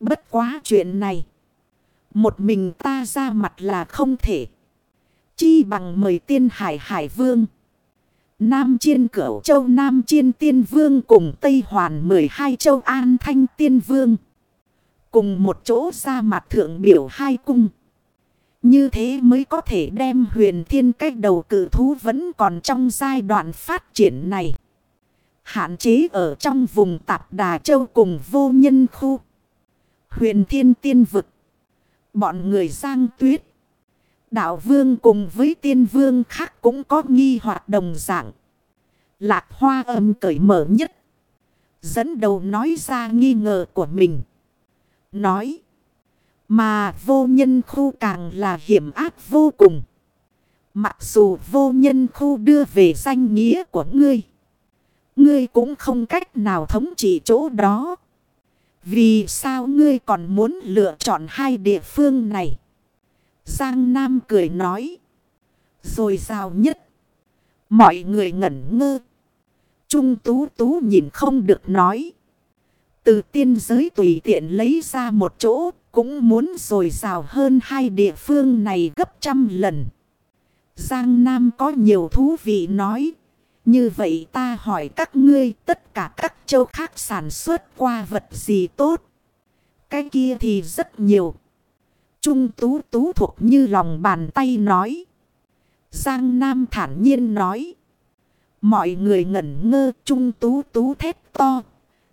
Bất quá chuyện này. Một mình ta ra mặt là không thể. Chi bằng mời tiên hải hải vương. Nam chiên cửu châu, Nam chiên tiên vương cùng Tây Hoàn 12 châu An Thanh tiên vương. Cùng một chỗ ra mặt thượng biểu hai cung. Như thế mới có thể đem huyền thiên cách đầu cử thú vẫn còn trong giai đoạn phát triển này. Hạn chế ở trong vùng tạp Đà Châu cùng vô nhân khu. Huyền thiên tiên vực. Bọn người giang tuyết. Đạo vương cùng với tiên vương khác cũng có nghi hoạt đồng dạng. Lạc hoa âm cởi mở nhất. Dẫn đầu nói ra nghi ngờ của mình. Nói. Mà vô nhân khu càng là hiểm ác vô cùng. Mặc dù vô nhân khu đưa về danh nghĩa của ngươi. Ngươi cũng không cách nào thống trị chỗ đó. Vì sao ngươi còn muốn lựa chọn hai địa phương này? Giang Nam cười nói. Rồi sao nhất. Mọi người ngẩn ngơ. Trung tú tú nhìn không được nói. Từ tiên giới tùy tiện lấy ra một chỗ. Cũng muốn rồi rào hơn hai địa phương này gấp trăm lần. Giang Nam có nhiều thú vị nói. Như vậy ta hỏi các ngươi, tất cả các châu khác sản xuất qua vật gì tốt. Cái kia thì rất nhiều. Trung tú tú thuộc như lòng bàn tay nói. Giang Nam thản nhiên nói. Mọi người ngẩn ngơ, trung tú tú thét to.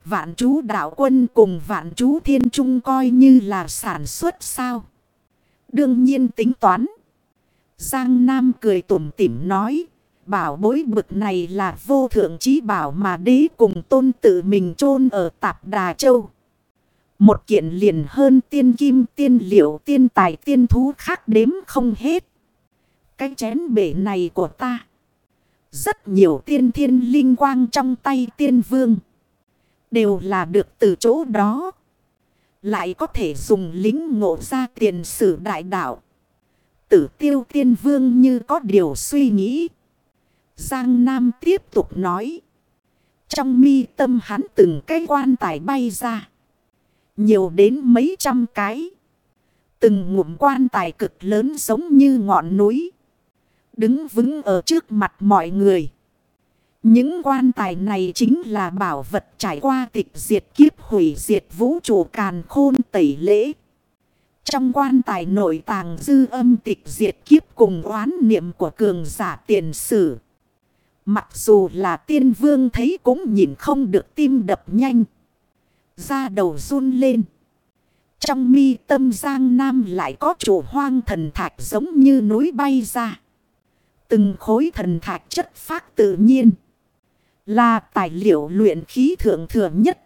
Vạn chú đạo quân cùng vạn chú thiên trung coi như là sản xuất sao. Đương nhiên tính toán. Giang Nam cười tủm tỉm nói. Bảo bối bực này là vô thượng trí bảo mà đế cùng tôn tự mình chôn ở tạp Đà Châu. Một kiện liền hơn tiên kim, tiên liệu, tiên tài, tiên thú khác đếm không hết. Cái chén bể này của ta. Rất nhiều tiên thiên linh quang trong tay tiên vương. Đều là được từ chỗ đó. Lại có thể dùng lính ngộ ra tiền sử đại đạo. Tử tiêu tiên vương như có điều suy nghĩ. Giang Nam tiếp tục nói. Trong mi tâm hắn từng cái quan tài bay ra. Nhiều đến mấy trăm cái. Từng ngụm quan tài cực lớn giống như ngọn núi. Đứng vững ở trước mặt mọi người. Những quan tài này chính là bảo vật trải qua tịch diệt kiếp hủy diệt vũ trụ càn khôn tẩy lễ. Trong quan tài nội tàng dư âm tịch diệt kiếp cùng oán niệm của cường giả tiền sử. Mặc dù là tiên vương thấy cũng nhìn không được tim đập nhanh. Da đầu run lên. Trong mi tâm giang nam lại có chủ hoang thần thạch giống như núi bay ra. Từng khối thần thạch chất phát tự nhiên. Là tài liệu luyện khí thượng thừa nhất.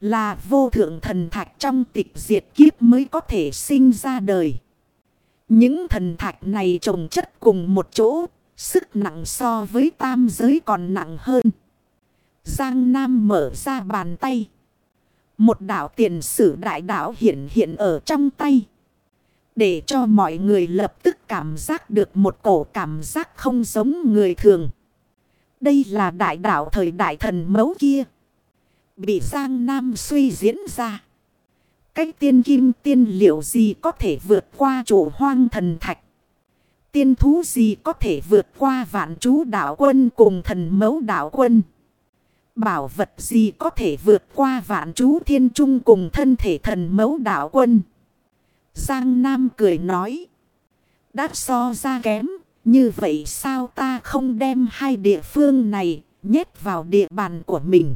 Là vô thượng thần thạch trong tịch diệt kiếp mới có thể sinh ra đời. Những thần thạch này trồng chất cùng một chỗ Sức nặng so với tam giới còn nặng hơn. Giang Nam mở ra bàn tay. Một đảo tiền sử đại đảo hiện hiện ở trong tay. Để cho mọi người lập tức cảm giác được một cổ cảm giác không giống người thường. Đây là đại đảo thời đại thần mấu kia. Bị Giang Nam suy diễn ra. Cách tiên kim tiên liệu gì có thể vượt qua chỗ hoang thần thạch. Tiên thú gì có thể vượt qua vạn chú đạo quân cùng thần mẫu đạo quân. Bảo vật gì có thể vượt qua vạn chú thiên trung cùng thân thể thần mẫu đạo quân. Giang Nam cười nói. Đã so ra kém. Như vậy sao ta không đem hai địa phương này nhét vào địa bàn của mình.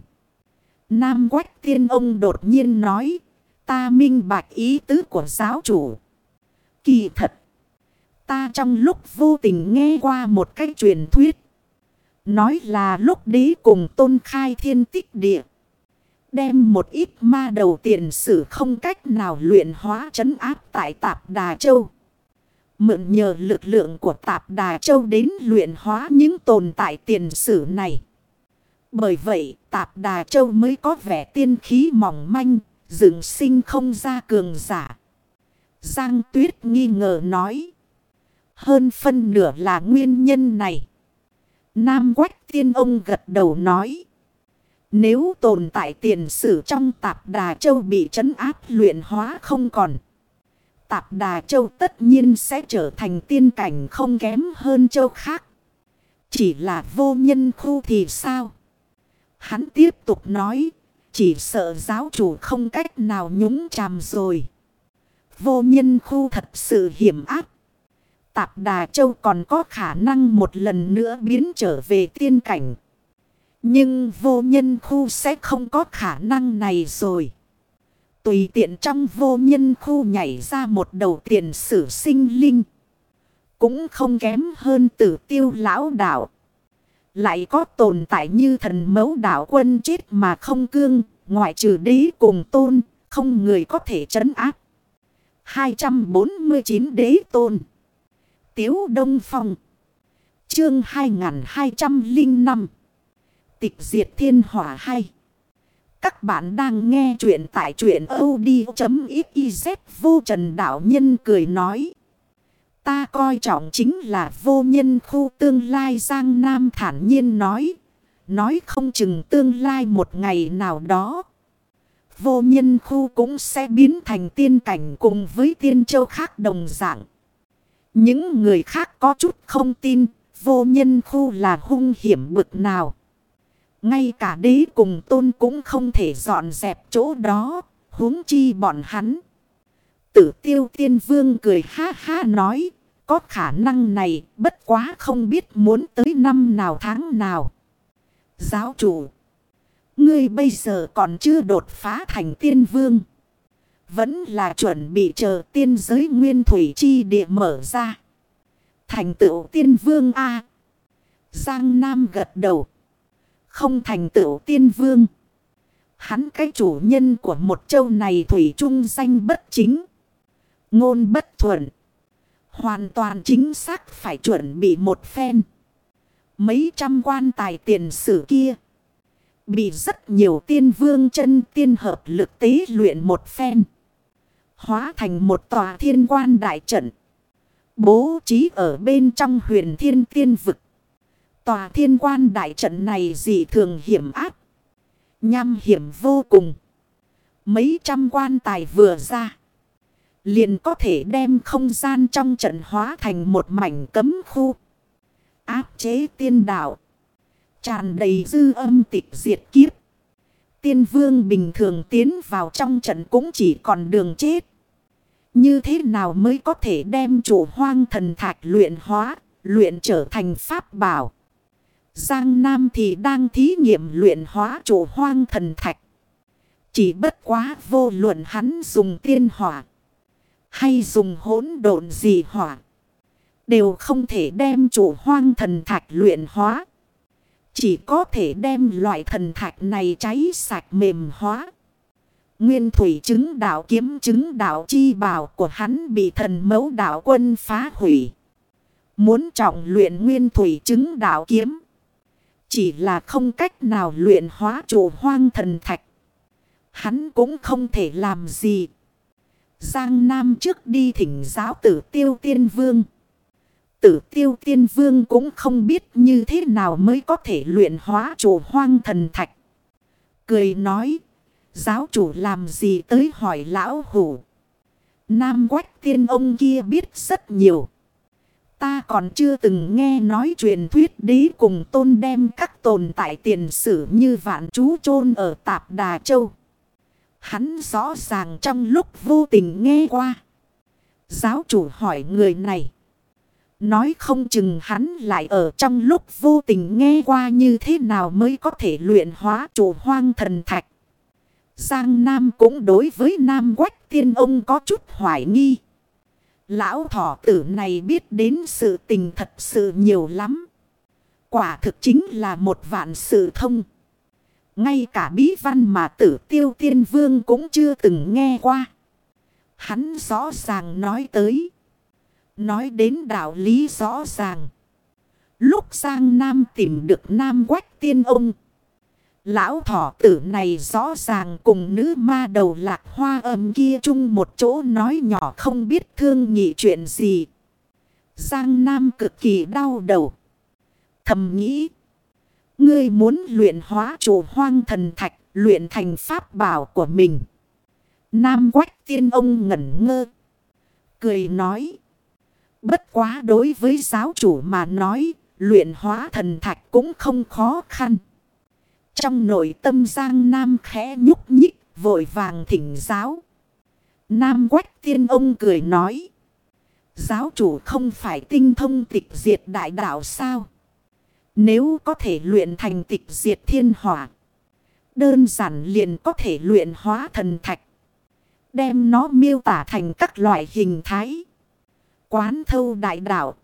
Nam Quách Tiên ông đột nhiên nói. Ta minh bạch ý tứ của giáo chủ. Kỳ thật. Ta trong lúc vô tình nghe qua một cái truyền thuyết. Nói là lúc đế cùng tôn khai thiên tích địa. Đem một ít ma đầu tiền sử không cách nào luyện hóa chấn áp tại Tạp Đà Châu. Mượn nhờ lực lượng của Tạp Đà Châu đến luyện hóa những tồn tại tiền sử này. Bởi vậy Tạp Đà Châu mới có vẻ tiên khí mỏng manh, dựng sinh không ra cường giả. Giang Tuyết nghi ngờ nói. Hơn phân nửa là nguyên nhân này. Nam Quách Tiên ông gật đầu nói. Nếu tồn tại tiền sử trong tạp đà châu bị trấn áp luyện hóa không còn. Tạp đà châu tất nhiên sẽ trở thành tiên cảnh không kém hơn châu khác. Chỉ là vô nhân khu thì sao? Hắn tiếp tục nói. Chỉ sợ giáo chủ không cách nào nhúng chàm rồi. Vô nhân khu thật sự hiểm áp. Tạp Đà Châu còn có khả năng một lần nữa biến trở về tiên cảnh. Nhưng vô nhân khu sẽ không có khả năng này rồi. Tùy tiện trong vô nhân khu nhảy ra một đầu tiền sử sinh linh. Cũng không kém hơn tử tiêu lão đạo. Lại có tồn tại như thần mẫu đạo quân chết mà không cương. Ngoại trừ đế cùng tôn. Không người có thể trấn áp. 249 đế tôn. Tiếu Đông Phong. Chương 2205. Tịch diệt thiên hỏa 2. Các bạn đang nghe chuyện tại chuyện od.xyz vô trần đạo nhân cười nói. Ta coi trọng chính là vô nhân khu tương lai Giang Nam thản nhiên nói. Nói không chừng tương lai một ngày nào đó. Vô nhân khu cũng sẽ biến thành tiên cảnh cùng với tiên châu khác đồng dạng. Những người khác có chút không tin, vô nhân khu là hung hiểm bực nào. Ngay cả đế cùng tôn cũng không thể dọn dẹp chỗ đó, huống chi bọn hắn. Tử tiêu tiên vương cười ha ha nói, có khả năng này bất quá không biết muốn tới năm nào tháng nào. Giáo chủ, ngươi bây giờ còn chưa đột phá thành tiên vương. Vẫn là chuẩn bị chờ tiên giới nguyên thủy chi địa mở ra. Thành tựu tiên vương A. Giang Nam gật đầu. Không thành tựu tiên vương. Hắn cái chủ nhân của một châu này thủy trung danh bất chính. Ngôn bất thuận. Hoàn toàn chính xác phải chuẩn bị một phen. Mấy trăm quan tài tiền sử kia. Bị rất nhiều tiên vương chân tiên hợp lực tế luyện một phen. Hóa thành một tòa thiên quan đại trận. Bố trí ở bên trong huyền thiên tiên vực. Tòa thiên quan đại trận này dị thường hiểm áp. Nham hiểm vô cùng. Mấy trăm quan tài vừa ra. Liền có thể đem không gian trong trận hóa thành một mảnh cấm khu. Áp chế tiên đạo. Tràn đầy dư âm tịch diệt kiếp. Tiên vương bình thường tiến vào trong trận cũng chỉ còn đường chết. Như thế nào mới có thể đem chủ hoang thần thạch luyện hóa, luyện trở thành pháp bảo. Giang Nam thì đang thí nghiệm luyện hóa chủ hoang thần thạch. Chỉ bất quá vô luận hắn dùng tiên hỏa. Hay dùng hỗn độn gì hỏa. Đều không thể đem chủ hoang thần thạch luyện hóa. Chỉ có thể đem loại thần thạch này cháy sạch mềm hóa. Nguyên thủy chứng đạo kiếm chứng đạo chi bảo của hắn bị thần mẫu đạo quân phá hủy. Muốn trọng luyện nguyên thủy chứng đạo kiếm. Chỉ là không cách nào luyện hóa chủ hoang thần thạch. Hắn cũng không thể làm gì. Giang Nam trước đi thỉnh giáo tử tiêu tiên vương. Tử tiêu tiên vương cũng không biết như thế nào mới có thể luyện hóa chủ hoang thần thạch. Cười nói Giáo chủ làm gì tới hỏi lão hủ. Nam quách tiên ông kia biết rất nhiều. Ta còn chưa từng nghe nói truyền thuyết đế cùng tôn đem các tồn tại tiền sử như vạn chú chôn ở tạp Đà Châu. Hắn rõ ràng trong lúc vô tình nghe qua. Giáo chủ hỏi người này. Nói không chừng hắn lại ở trong lúc vô tình nghe qua như thế nào mới có thể luyện hóa chủ hoang thần thạch. Giang Nam cũng đối với Nam Quách Tiên ông có chút hoài nghi. Lão thỏ tử này biết đến sự tình thật sự nhiều lắm. Quả thực chính là một vạn sự thông. Ngay cả bí văn mà tử tiêu tiên vương cũng chưa từng nghe qua. Hắn rõ ràng nói tới. Nói đến đạo lý rõ ràng. Lúc Giang Nam tìm được Nam Quách Tiên ông. Lão thỏ tử này rõ ràng cùng nữ ma đầu lạc hoa âm kia chung một chỗ nói nhỏ không biết thương nhị chuyện gì. Giang Nam cực kỳ đau đầu. Thầm nghĩ. Ngươi muốn luyện hóa chủ hoang thần thạch, luyện thành pháp bảo của mình. Nam quách tiên ông ngẩn ngơ. Cười nói. Bất quá đối với giáo chủ mà nói, luyện hóa thần thạch cũng không khó khăn. Trong nội tâm Giang Nam khẽ nhúc nhích, vội vàng thỉnh giáo. Nam quách tiên ông cười nói. Giáo chủ không phải tinh thông tịch diệt đại đạo sao? Nếu có thể luyện thành tịch diệt thiên hỏa. Đơn giản liền có thể luyện hóa thần thạch. Đem nó miêu tả thành các loại hình thái. Quán thâu đại đạo.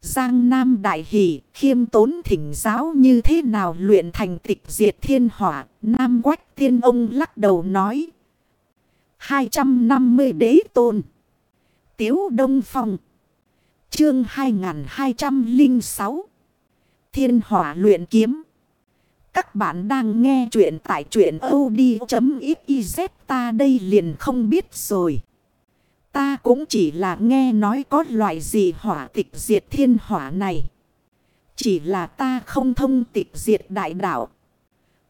Giang Nam Đại Hỷ, khiêm tốn thỉnh giáo như thế nào luyện thành tịch diệt thiên hỏa. Nam Quách Tiên Ông lắc đầu nói. 250 đế tôn. Tiếu Đông Phong. Chương 2206. Thiên hỏa luyện kiếm. Các bạn đang nghe chuyện tại chuyện od.xyz ta đây liền không biết rồi. Ta cũng chỉ là nghe nói có loại gì hỏa tịch diệt thiên hỏa này. Chỉ là ta không thông tịch diệt đại đạo.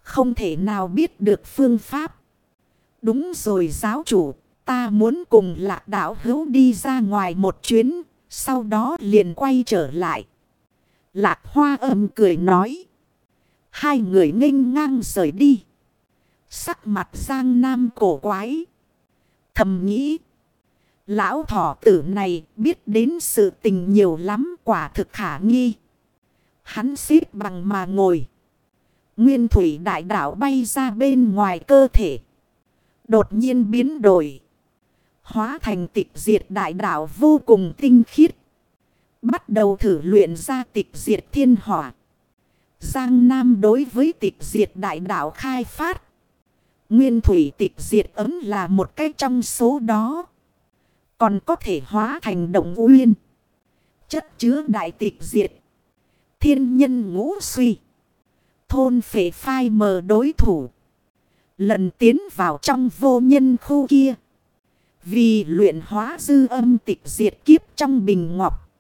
Không thể nào biết được phương pháp. Đúng rồi giáo chủ, ta muốn cùng lạc đạo hữu đi ra ngoài một chuyến, sau đó liền quay trở lại. Lạc hoa âm cười nói. Hai người nghênh ngang rời đi. Sắc mặt giang nam cổ quái. Thầm nghĩ. Lão thỏ tử này biết đến sự tình nhiều lắm, quả thực khả nghi. Hắn xếp bằng mà ngồi. Nguyên thủy đại đảo bay ra bên ngoài cơ thể. Đột nhiên biến đổi. Hóa thành tịch diệt đại đảo vô cùng tinh khiết. Bắt đầu thử luyện ra tịch diệt thiên hỏa. Giang Nam đối với tịch diệt đại đảo khai phát. Nguyên thủy tịch diệt ấm là một cái trong số đó. Còn có thể hóa thành động uyên. Chất chứa đại tịch diệt. Thiên nhân ngũ suy. Thôn phệ phai mờ đối thủ. Lần tiến vào trong vô nhân khu kia. Vì luyện hóa dư âm tịch diệt kiếp trong bình ngọc.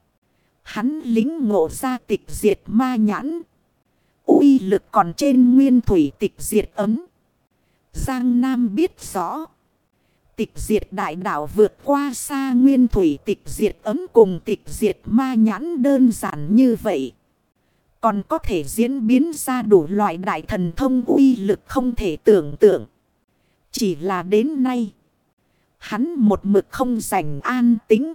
Hắn lính ngộ ra tịch diệt ma nhãn. uy lực còn trên nguyên thủy tịch diệt ấm. Giang Nam biết rõ. Tịch diệt đại đạo vượt qua xa nguyên thủy tịch diệt ấm cùng tịch diệt ma nhãn đơn giản như vậy. Còn có thể diễn biến ra đủ loại đại thần thông uy lực không thể tưởng tượng. Chỉ là đến nay. Hắn một mực không rảnh an tính.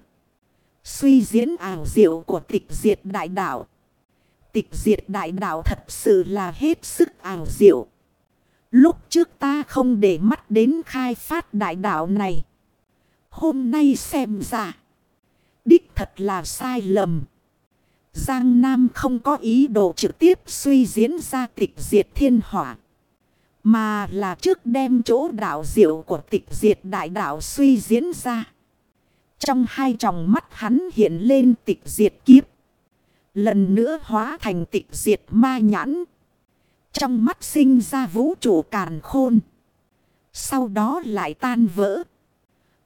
Suy diễn ảo diệu của tịch diệt đại đạo. Tịch diệt đại đạo thật sự là hết sức ảo diệu. Lúc trước ta không để mắt đến khai phát đại đạo này. Hôm nay xem ra. Đích thật là sai lầm. Giang Nam không có ý đồ trực tiếp suy diễn ra tịch diệt thiên hỏa. Mà là trước đem chỗ đạo diệu của tịch diệt đại đạo suy diễn ra. Trong hai tròng mắt hắn hiện lên tịch diệt kiếp. Lần nữa hóa thành tịch diệt ma nhãn. Trong mắt sinh ra vũ trụ càn khôn. Sau đó lại tan vỡ.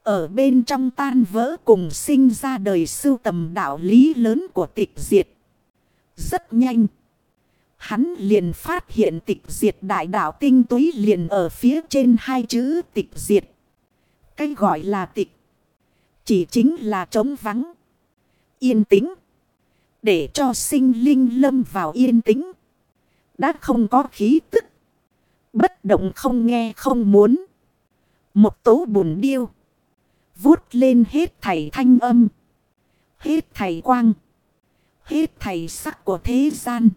Ở bên trong tan vỡ cùng sinh ra đời sưu tầm đạo lý lớn của tịch diệt. Rất nhanh. Hắn liền phát hiện tịch diệt đại đạo tinh túy liền ở phía trên hai chữ tịch diệt. Cái gọi là tịch. Chỉ chính là trống vắng. Yên tĩnh. Để cho sinh linh lâm vào yên tĩnh. Đã không có khí tức. Bất động không nghe không muốn. Một tố bùn điêu. Vút lên hết thảy thanh âm. Hết thảy quang. Hết thảy sắc của thế gian.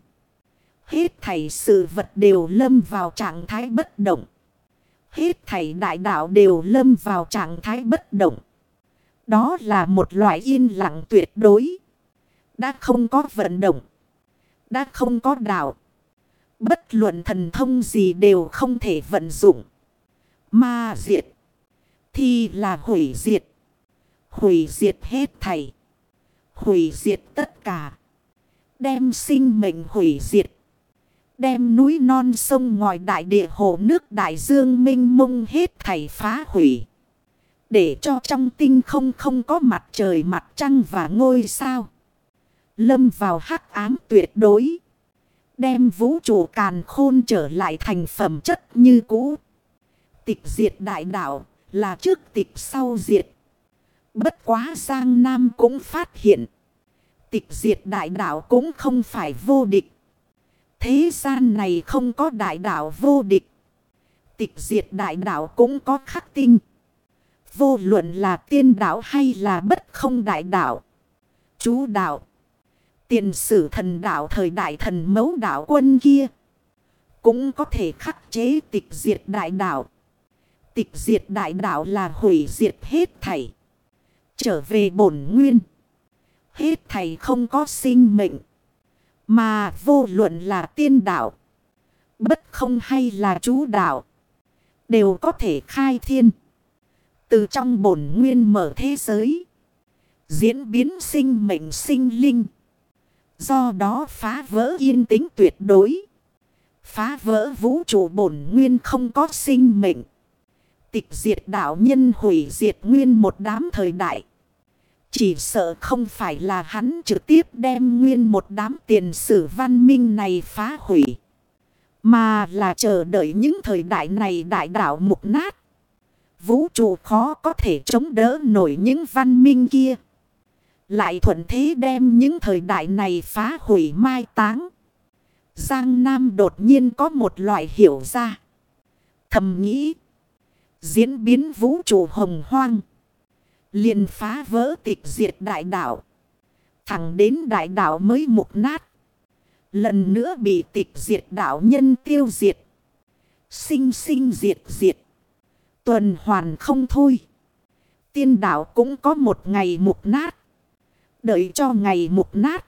Hết thảy sự vật đều lâm vào trạng thái bất động. Hết thảy đại đạo đều lâm vào trạng thái bất động. Đó là một loại yên lặng tuyệt đối. Đã không có vận động. Đã không có đạo. Bất luận thần thông gì đều không thể vận dụng. Ma diệt. Thì là hủy diệt. Hủy diệt hết thảy. Hủy diệt tất cả. Đem sinh mệnh hủy diệt. Đem núi non sông ngòi đại địa hồ nước đại dương minh mông hết thảy phá hủy. Để cho trong tinh không không có mặt trời mặt trăng và ngôi sao. Lâm vào hắc ám tuyệt đối. Đem vũ trụ càn khôn trở lại thành phẩm chất như cũ. Tịch diệt đại đạo là trước tịch sau diệt. Bất quá Giang Nam cũng phát hiện. Tịch diệt đại đạo cũng không phải vô địch. Thế gian này không có đại đạo vô địch. Tịch diệt đại đạo cũng có khắc tinh. Vô luận là tiên đạo hay là bất không đại đạo. Chú đạo. Tiền sử thần đạo thời đại thần mấu đạo quân kia. Cũng có thể khắc chế tịch diệt đại đạo. Tịch diệt đại đạo là hủy diệt hết thảy. Trở về bổn nguyên. Hết thảy không có sinh mệnh. Mà vô luận là tiên đạo. Bất không hay là chú đạo. Đều có thể khai thiên. Từ trong bổn nguyên mở thế giới. Diễn biến sinh mệnh sinh linh. Do đó phá vỡ yên tĩnh tuyệt đối. Phá vỡ vũ trụ bổn nguyên không có sinh mệnh. Tịch diệt đạo nhân hủy diệt nguyên một đám thời đại. Chỉ sợ không phải là hắn trực tiếp đem nguyên một đám tiền sử văn minh này phá hủy. Mà là chờ đợi những thời đại này đại đạo mục nát. Vũ trụ khó có thể chống đỡ nổi những văn minh kia. Lại thuận thế đem những thời đại này phá hủy mai táng. Giang Nam đột nhiên có một loại hiểu ra. Thầm nghĩ. Diễn biến vũ trụ hồng hoang. liền phá vỡ tịch diệt đại đạo. Thẳng đến đại đạo mới mục nát. Lần nữa bị tịch diệt đạo nhân tiêu diệt. Sinh sinh diệt diệt. Tuần hoàn không thôi. Tiên đạo cũng có một ngày mục nát. Đợi cho ngày mục nát.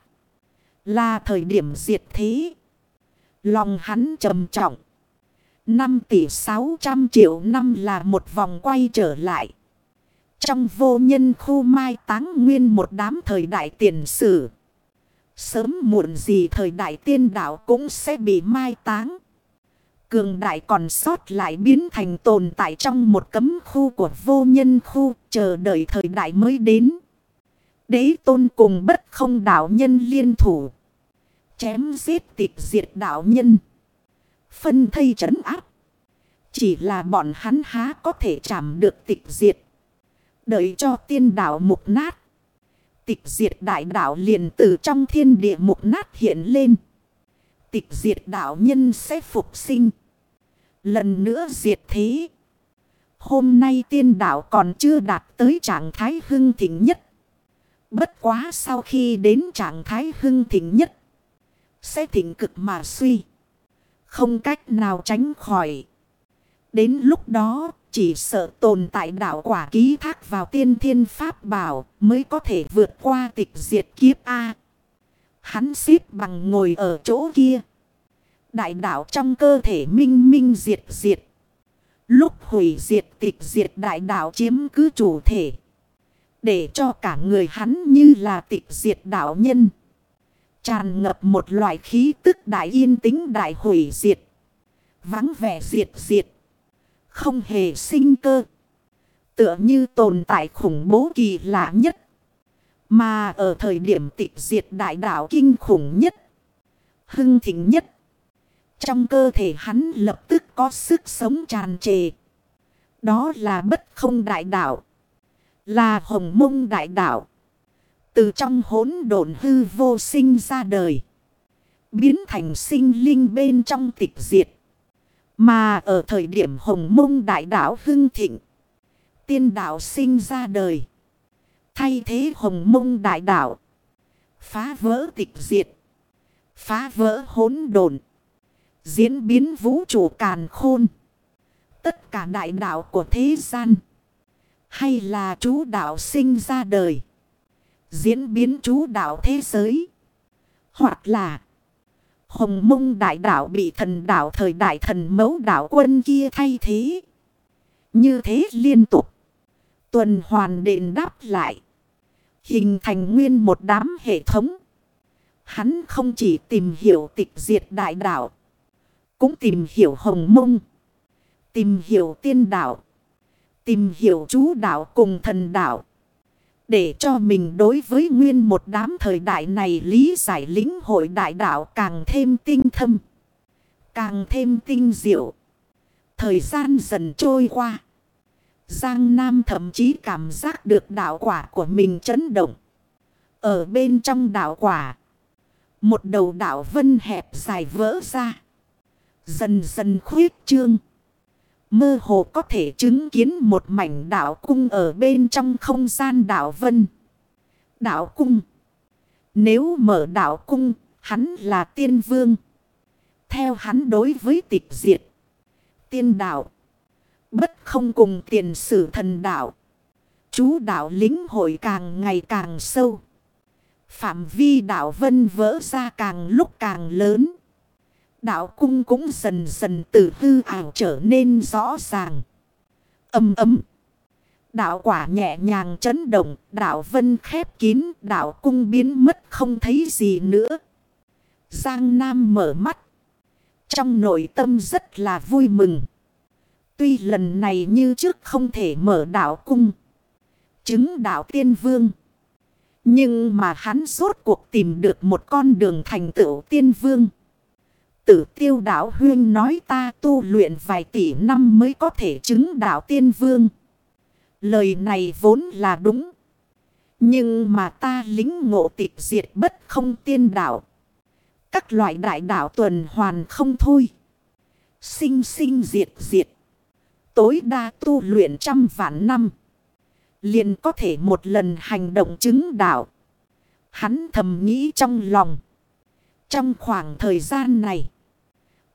Là thời điểm diệt thế. Lòng hắn trầm trọng. 5 tỷ 600 triệu năm là một vòng quay trở lại. Trong vô nhân khu mai táng nguyên một đám thời đại tiền sử. Sớm muộn gì thời đại tiên đạo cũng sẽ bị mai táng. Cường đại còn sót lại biến thành tồn tại trong một cấm khu của vô nhân khu, chờ đợi thời đại mới đến. Đế tôn cùng bất không đạo nhân liên thủ. Chém giết tịch diệt đạo nhân. Phân thây trấn áp. Chỉ là bọn hắn há có thể chạm được tịch diệt. Đợi cho tiên đạo mục nát. Tịch diệt đại đạo liền từ trong thiên địa mục nát hiện lên. Tịch diệt đạo nhân sẽ phục sinh. Lần nữa diệt thế. Hôm nay tiên đạo còn chưa đạt tới trạng thái hưng thịnh nhất. Bất quá sau khi đến trạng thái hưng thịnh nhất. Sẽ thịnh cực mà suy. Không cách nào tránh khỏi. Đến lúc đó, chỉ sợ tồn tại đạo quả ký thác vào tiên thiên pháp bảo mới có thể vượt qua tịch diệt kiếp A. Hắn xếp bằng ngồi ở chỗ kia. Đại đạo trong cơ thể minh minh diệt diệt. Lúc hủy diệt tịch diệt đại đạo chiếm cứ chủ thể. Để cho cả người hắn như là tịch diệt đạo nhân. Tràn ngập một loại khí tức đại yên tĩnh đại hủy diệt. Vắng vẻ diệt diệt. Không hề sinh cơ. Tựa như tồn tại khủng bố kỳ lạ nhất. Mà ở thời điểm tịch diệt đại đạo kinh khủng nhất. Hưng thịnh nhất. Trong cơ thể hắn lập tức có sức sống tràn trề. Đó là bất không đại đạo. Là hồng mông đại đạo. Từ trong hỗn độn hư vô sinh ra đời. Biến thành sinh linh bên trong tịch diệt. Mà ở thời điểm hồng mông đại đạo hưng thịnh. Tiên đạo sinh ra đời. Thay thế hồng mông đại đạo. Phá vỡ tịch diệt. Phá vỡ hỗn đồn Diễn biến vũ trụ càn khôn. Tất cả đại đạo của thế gian. Hay là chú đạo sinh ra đời. Diễn biến chú đạo thế giới. Hoặc là. Hồng mông đại đạo bị thần đạo thời đại thần mẫu đạo quân kia thay thế. Như thế liên tục. Tuần hoàn đền đáp lại. Hình thành nguyên một đám hệ thống. Hắn không chỉ tìm hiểu tịch diệt đại đạo. Cũng tìm hiểu hồng mông. Tìm hiểu tiên đạo. Tìm hiểu chú đạo cùng thần đạo. Để cho mình đối với nguyên một đám thời đại này lý giải lính hội đại đạo càng thêm tinh thâm. Càng thêm tinh diệu. Thời gian dần trôi qua. Giang Nam thậm chí cảm giác được đạo quả của mình chấn động. Ở bên trong đạo quả. Một đầu đạo vân hẹp dài vỡ ra. Dần dần khuyết trương. Mơ hồ có thể chứng kiến một mảnh đảo cung ở bên trong không gian đảo vân. đảo cung. Nếu mở đảo cung, hắn là tiên vương. Theo hắn đối với tịch diệt. Tiên đạo. Bất không cùng tiền sử thần đạo. Chú đạo lính hội càng ngày càng sâu. Phạm vi đảo vân vỡ ra càng lúc càng lớn. Đạo cung cũng dần dần từ hư ảo trở nên rõ ràng. Âm ấm. Đạo quả nhẹ nhàng chấn động, đạo vân khép kín, đạo cung biến mất không thấy gì nữa. Giang Nam mở mắt. Trong nội tâm rất là vui mừng. Tuy lần này như trước không thể mở đạo cung. Chứng đạo tiên vương. Nhưng mà hắn rốt cuộc tìm được một con đường thành tựu tiên vương. Tử tiêu đạo huyên nói ta tu luyện vài tỷ năm mới có thể chứng đạo tiên vương. Lời này vốn là đúng. Nhưng mà ta lính ngộ tịch diệt bất không tiên đạo. Các loại đại đạo tuần hoàn không thôi. Sinh sinh diệt diệt. Tối đa tu luyện trăm vạn năm. Liền có thể một lần hành động chứng đạo. Hắn thầm nghĩ trong lòng. Trong khoảng thời gian này.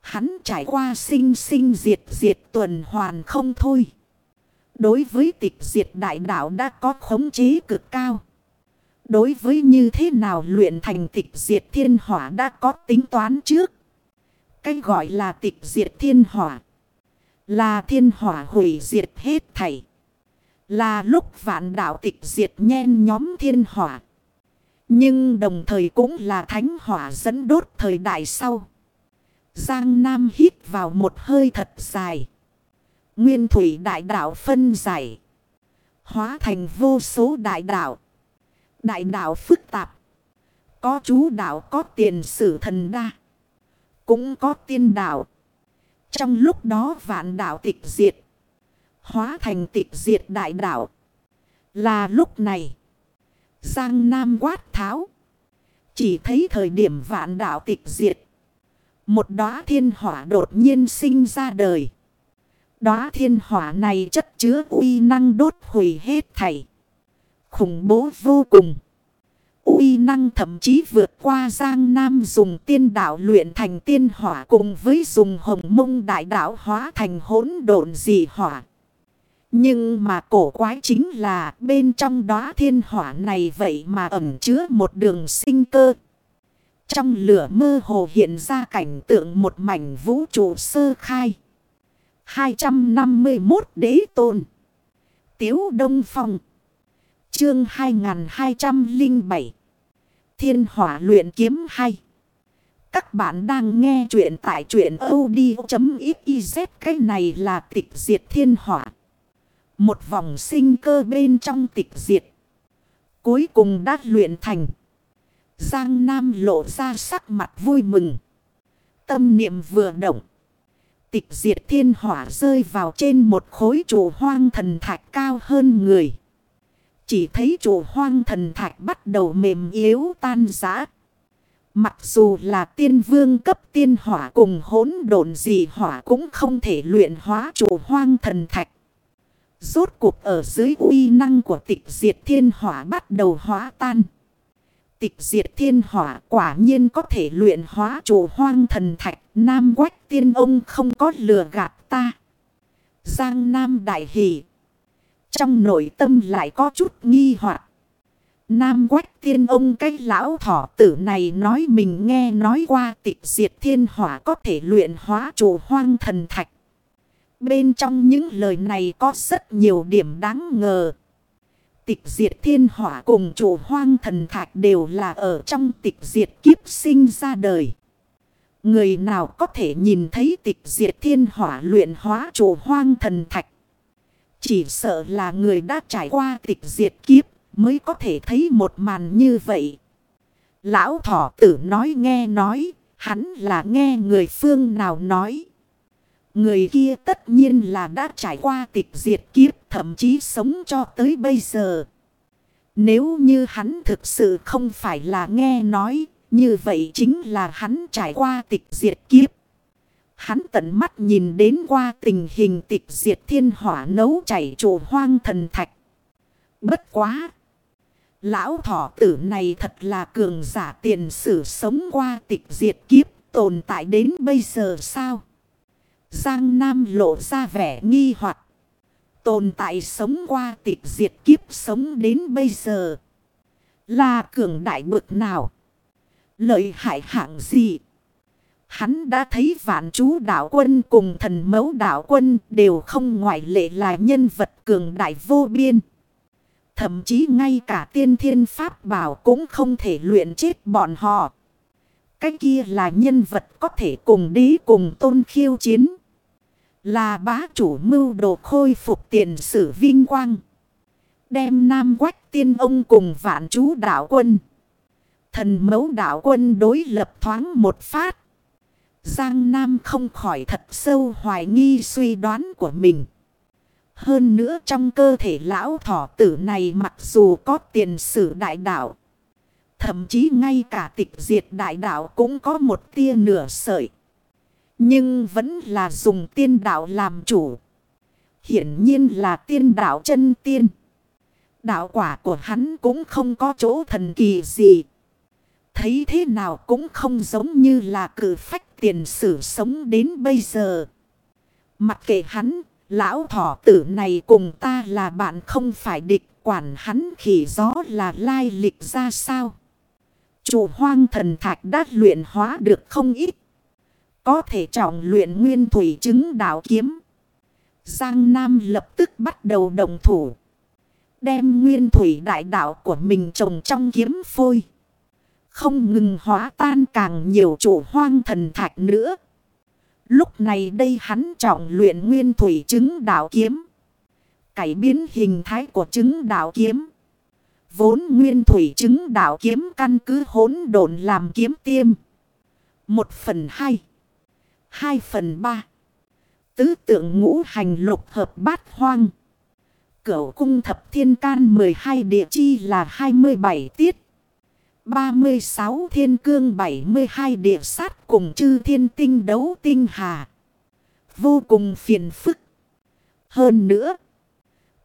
Hắn trải qua sinh sinh diệt diệt tuần hoàn không thôi. Đối với tịch diệt đại đạo đã có khống chế cực cao. Đối với như thế nào luyện thành tịch diệt thiên hỏa đã có tính toán trước. Cái gọi là tịch diệt thiên hỏa. Là thiên hỏa hủy diệt hết thảy. Là lúc vạn đạo tịch diệt nhen nhóm thiên hỏa. Nhưng đồng thời cũng là thánh hỏa dẫn đốt thời đại sau. Giang Nam hít vào một hơi thật dài. Nguyên thủy đại đạo phân giải. Hóa thành vô số đại đạo. Đại đạo phức tạp. Có chú đạo, có tiền sử thần đa. Cũng có tiên đạo. Trong lúc đó vạn đạo tịch diệt. Hóa thành tịch diệt đại đạo. Là lúc này. Giang Nam quát tháo. Chỉ thấy thời điểm vạn đạo tịch diệt. Một đóa thiên hỏa đột nhiên sinh ra đời. Đóa thiên hỏa này chất chứa uy năng đốt hủy hết thảy. Khủng bố vô cùng. uy năng thậm chí vượt qua Giang Nam dùng tiên đạo luyện thành tiên hỏa cùng với dùng hồng mông đại đạo hóa thành hỗn độn dị hỏa. Nhưng mà cổ quái chính là bên trong đóa thiên hỏa này vậy mà ẩm chứa một đường sinh cơ. Trong lửa mơ hồ hiện ra cảnh tượng một mảnh vũ trụ sơ khai. 251 đế tôn. Tiếu Đông Phong. Chương 2207. Thiên hỏa luyện kiếm 2. Các bạn đang nghe chuyện tại chuyện od.xyz. Cái này là tịch diệt thiên hỏa. Một vòng sinh cơ bên trong tịch diệt. Cuối cùng đã luyện thành. Giang Nam lộ ra sắc mặt vui mừng. Tâm niệm vừa động. Tịch diệt thiên hỏa rơi vào trên một khối trụ hoang thần thạch cao hơn người. Chỉ thấy trụ hoang thần thạch bắt đầu mềm yếu tan rã. Mặc dù là tiên vương cấp tiên hỏa cùng hỗn độn dị hỏa cũng không thể luyện hóa trụ hoang thần thạch. Rốt cuộc ở dưới uy năng của tịch diệt thiên hỏa bắt đầu hóa tan. Tịch diệt thiên hỏa quả nhiên có thể luyện hóa chủ hoang thần thạch. Nam quách tiên ông không có lừa gạt ta. Giang Nam đại hỷ. Trong nội tâm lại có chút nghi hoặc Nam quách tiên ông cái lão thỏ tử này nói mình nghe nói qua tịch diệt thiên hỏa có thể luyện hóa chủ hoang thần thạch. Bên trong những lời này có rất nhiều điểm đáng ngờ tịch diệt thiên hỏa cùng chủ hoang thần thạch đều là ở trong tịch diệt kiếp sinh ra đời. Người nào có thể nhìn thấy tịch diệt thiên hỏa luyện hóa chủ hoang thần thạch. Chỉ sợ là người đã trải qua tịch diệt kiếp mới có thể thấy một màn như vậy. Lão thỏ tử nói nghe nói, hắn là nghe người phương nào nói. Người kia tất nhiên là đã trải qua tịch diệt kiếp thậm chí sống cho tới bây giờ. Nếu như hắn thực sự không phải là nghe nói, như vậy chính là hắn trải qua tịch diệt kiếp. Hắn tận mắt nhìn đến qua tình hình tịch diệt thiên hỏa nấu chảy trụ hoang thần thạch. Bất quá! Lão thỏ tử này thật là cường giả tiền sử sống qua tịch diệt kiếp tồn tại đến bây giờ sao? Giang Nam lộ ra vẻ nghi hoặc Tồn tại sống qua tịch diệt kiếp sống đến bây giờ. Là cường đại bực nào? Lợi hại hạng gì? Hắn đã thấy vạn chú đạo quân cùng thần mẫu đạo quân đều không ngoại lệ là nhân vật cường đại vô biên. Thậm chí ngay cả tiên thiên pháp bảo cũng không thể luyện chết bọn họ. Cái kia là nhân vật có thể cùng đế cùng tôn khiêu chiến. Là bá chủ mưu đồ khôi phục tiền sử vinh quang. Đem nam quách tiên ông cùng vạn chú đạo quân. Thần mẫu đạo quân đối lập thoáng một phát. Giang Nam không khỏi thật sâu hoài nghi suy đoán của mình. Hơn nữa trong cơ thể lão thỏ tử này mặc dù có tiền sử đại đạo. Thậm chí ngay cả tịch diệt đại đạo cũng có một tia nửa sợi. Nhưng vẫn là dùng tiên đạo làm chủ. Hiển nhiên là tiên đạo chân tiên. Đạo quả của hắn cũng không có chỗ thần kỳ gì. Thấy thế nào cũng không giống như là cử phách tiền sử sống đến bây giờ. Mặc kệ hắn, lão thỏ tử này cùng ta là bạn không phải địch quản hắn khỉ gió là lai lịch ra sao. Chủ hoang thần thạch đã luyện hóa được không ít. Có thể trọng luyện nguyên thủy chứng đạo kiếm. Giang Nam lập tức bắt đầu đồng thủ. Đem nguyên thủy đại đạo của mình trồng trong kiếm phôi. Không ngừng hóa tan càng nhiều chủ hoang thần thạch nữa. Lúc này đây hắn trọng luyện nguyên thủy chứng đạo kiếm. Cải biến hình thái của chứng đạo kiếm. Vốn nguyên thủy chứng đạo kiếm căn cứ hỗn độn làm kiếm tiêm. Một phần hai. Hai phần ba. Tứ tượng ngũ hành lục hợp bát hoang. Cửu cung thập thiên can 12 địa chi là 27 tiết. 36 thiên cương 72 địa sát cùng chư thiên tinh đấu tinh hà. Vô cùng phiền phức. Hơn nữa.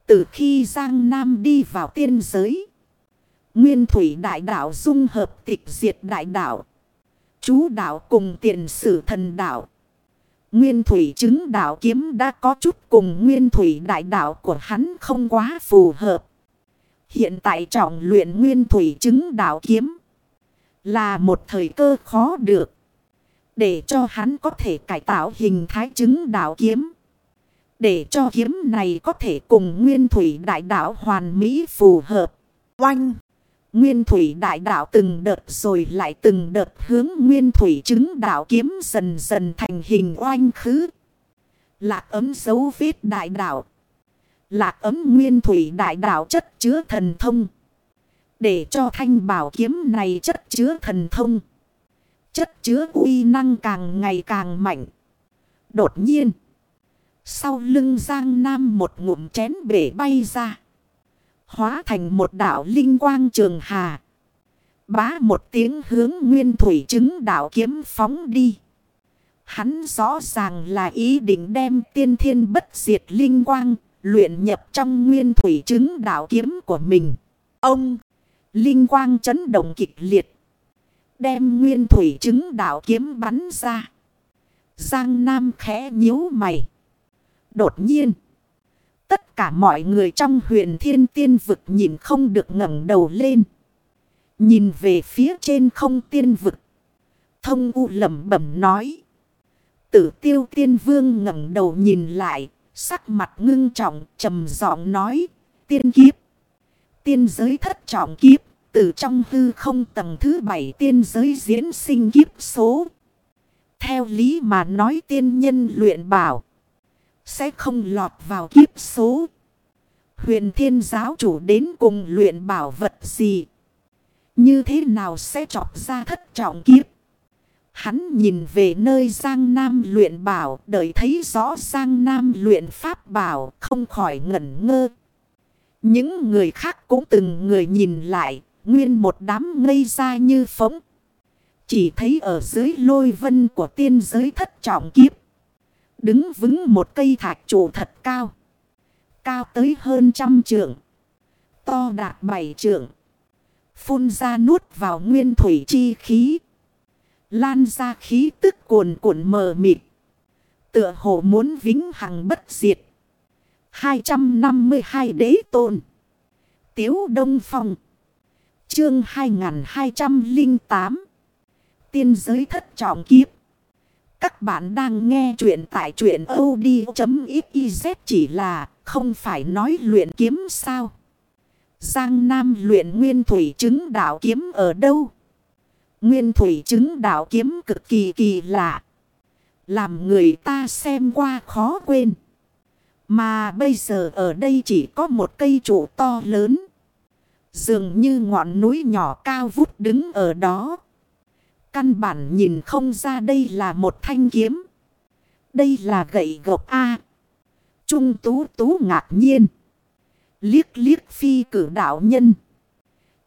Từ khi Giang Nam đi vào tiên giới. Nguyên thủy đại đạo dung hợp tịch diệt đại đạo. Chú đạo cùng tiền sử thần đạo. Nguyên thủy chứng đạo kiếm đã có chút cùng nguyên thủy đại đạo của hắn không quá phù hợp. Hiện tại trọng luyện nguyên thủy chứng đạo kiếm. Là một thời cơ khó được. Để cho hắn có thể cải tạo hình thái chứng đạo kiếm. Để cho kiếm này có thể cùng nguyên thủy đại đạo hoàn mỹ phù hợp. Oanh! Nguyên thủy đại đạo từng đợt rồi lại từng đợt hướng nguyên thủy chứng đạo kiếm dần dần thành hình oanh khứ. Lạc ấm dấu vết đại đạo. Lạc ấm nguyên thủy đại đạo chất chứa thần thông. Để cho thanh bảo kiếm này chất chứa thần thông. Chất chứa uy năng càng ngày càng mạnh. Đột nhiên. Sau lưng Giang Nam một ngụm chén bể bay ra. Hóa thành một đảo linh quang trường hà. Bá một tiếng hướng nguyên thủy chứng đảo kiếm phóng đi. Hắn rõ ràng là ý định đem tiên thiên bất diệt linh quang luyện nhập trong nguyên thủy chứng đảo kiếm của mình. Ông, linh quang chấn động kịch liệt. Đem nguyên thủy chứng đảo kiếm bắn ra. Giang Nam khẽ nhíu mày. Đột nhiên. Tất cả mọi người trong huyền thiên tiên vực nhìn không được ngẩng đầu lên. Nhìn về phía trên không tiên vực. Thông U lẩm bẩm nói. Tử tiêu tiên vương ngẩng đầu nhìn lại. Sắc mặt ngưng trọng, trầm giọng nói. Tiên kiếp. Tiên giới thất trọng kiếp. Từ trong hư không tầng thứ bảy tiên giới diễn sinh kiếp số. Theo lý mà nói, tiên nhân luyện bảo. Sẽ không lọt vào kiếp số. Huyền thiên giáo chủ đến cùng luyện bảo vật gì? Như thế nào sẽ chọc ra thất trọng kiếp? Hắn nhìn về nơi Giang Nam luyện bảo, đợi thấy rõ Giang Nam luyện pháp bảo, không khỏi ngẩn ngơ. Những người khác cũng từng người nhìn lại, nguyên một đám ngây ra như phóng. Chỉ thấy ở dưới lôi vân của tiên giới thất trọng kiếp. Đứng vững một cây thạch trụ thật cao. Cao tới hơn trăm trượng. To đạt bảy trượng. Phun ra nuốt vào nguyên thủy chi khí. Lan ra khí tức cuồn cuộn mờ mịt. Tựa hồ muốn vĩnh hằng bất diệt. 252 đế tôn. Tiếu Đông Phong. Chương 2208. Tiên giới thất trọng kiếp. Các bạn đang nghe chuyện tại chuyện od.xyz chỉ là không phải nói luyện kiếm sao. Giang Nam luyện nguyên thủy chứng đạo kiếm ở đâu? Nguyên thủy chứng đạo kiếm cực kỳ kỳ lạ. Làm người ta xem qua khó quên. Mà bây giờ ở đây chỉ có một cây trụ to lớn. Dường như ngọn núi nhỏ cao vút đứng ở đó. Căn bản nhìn không ra đây là một thanh kiếm. Đây là gậy gộc A. Trung tú tú ngạc nhiên. Liếc liếc phi cử đạo nhân.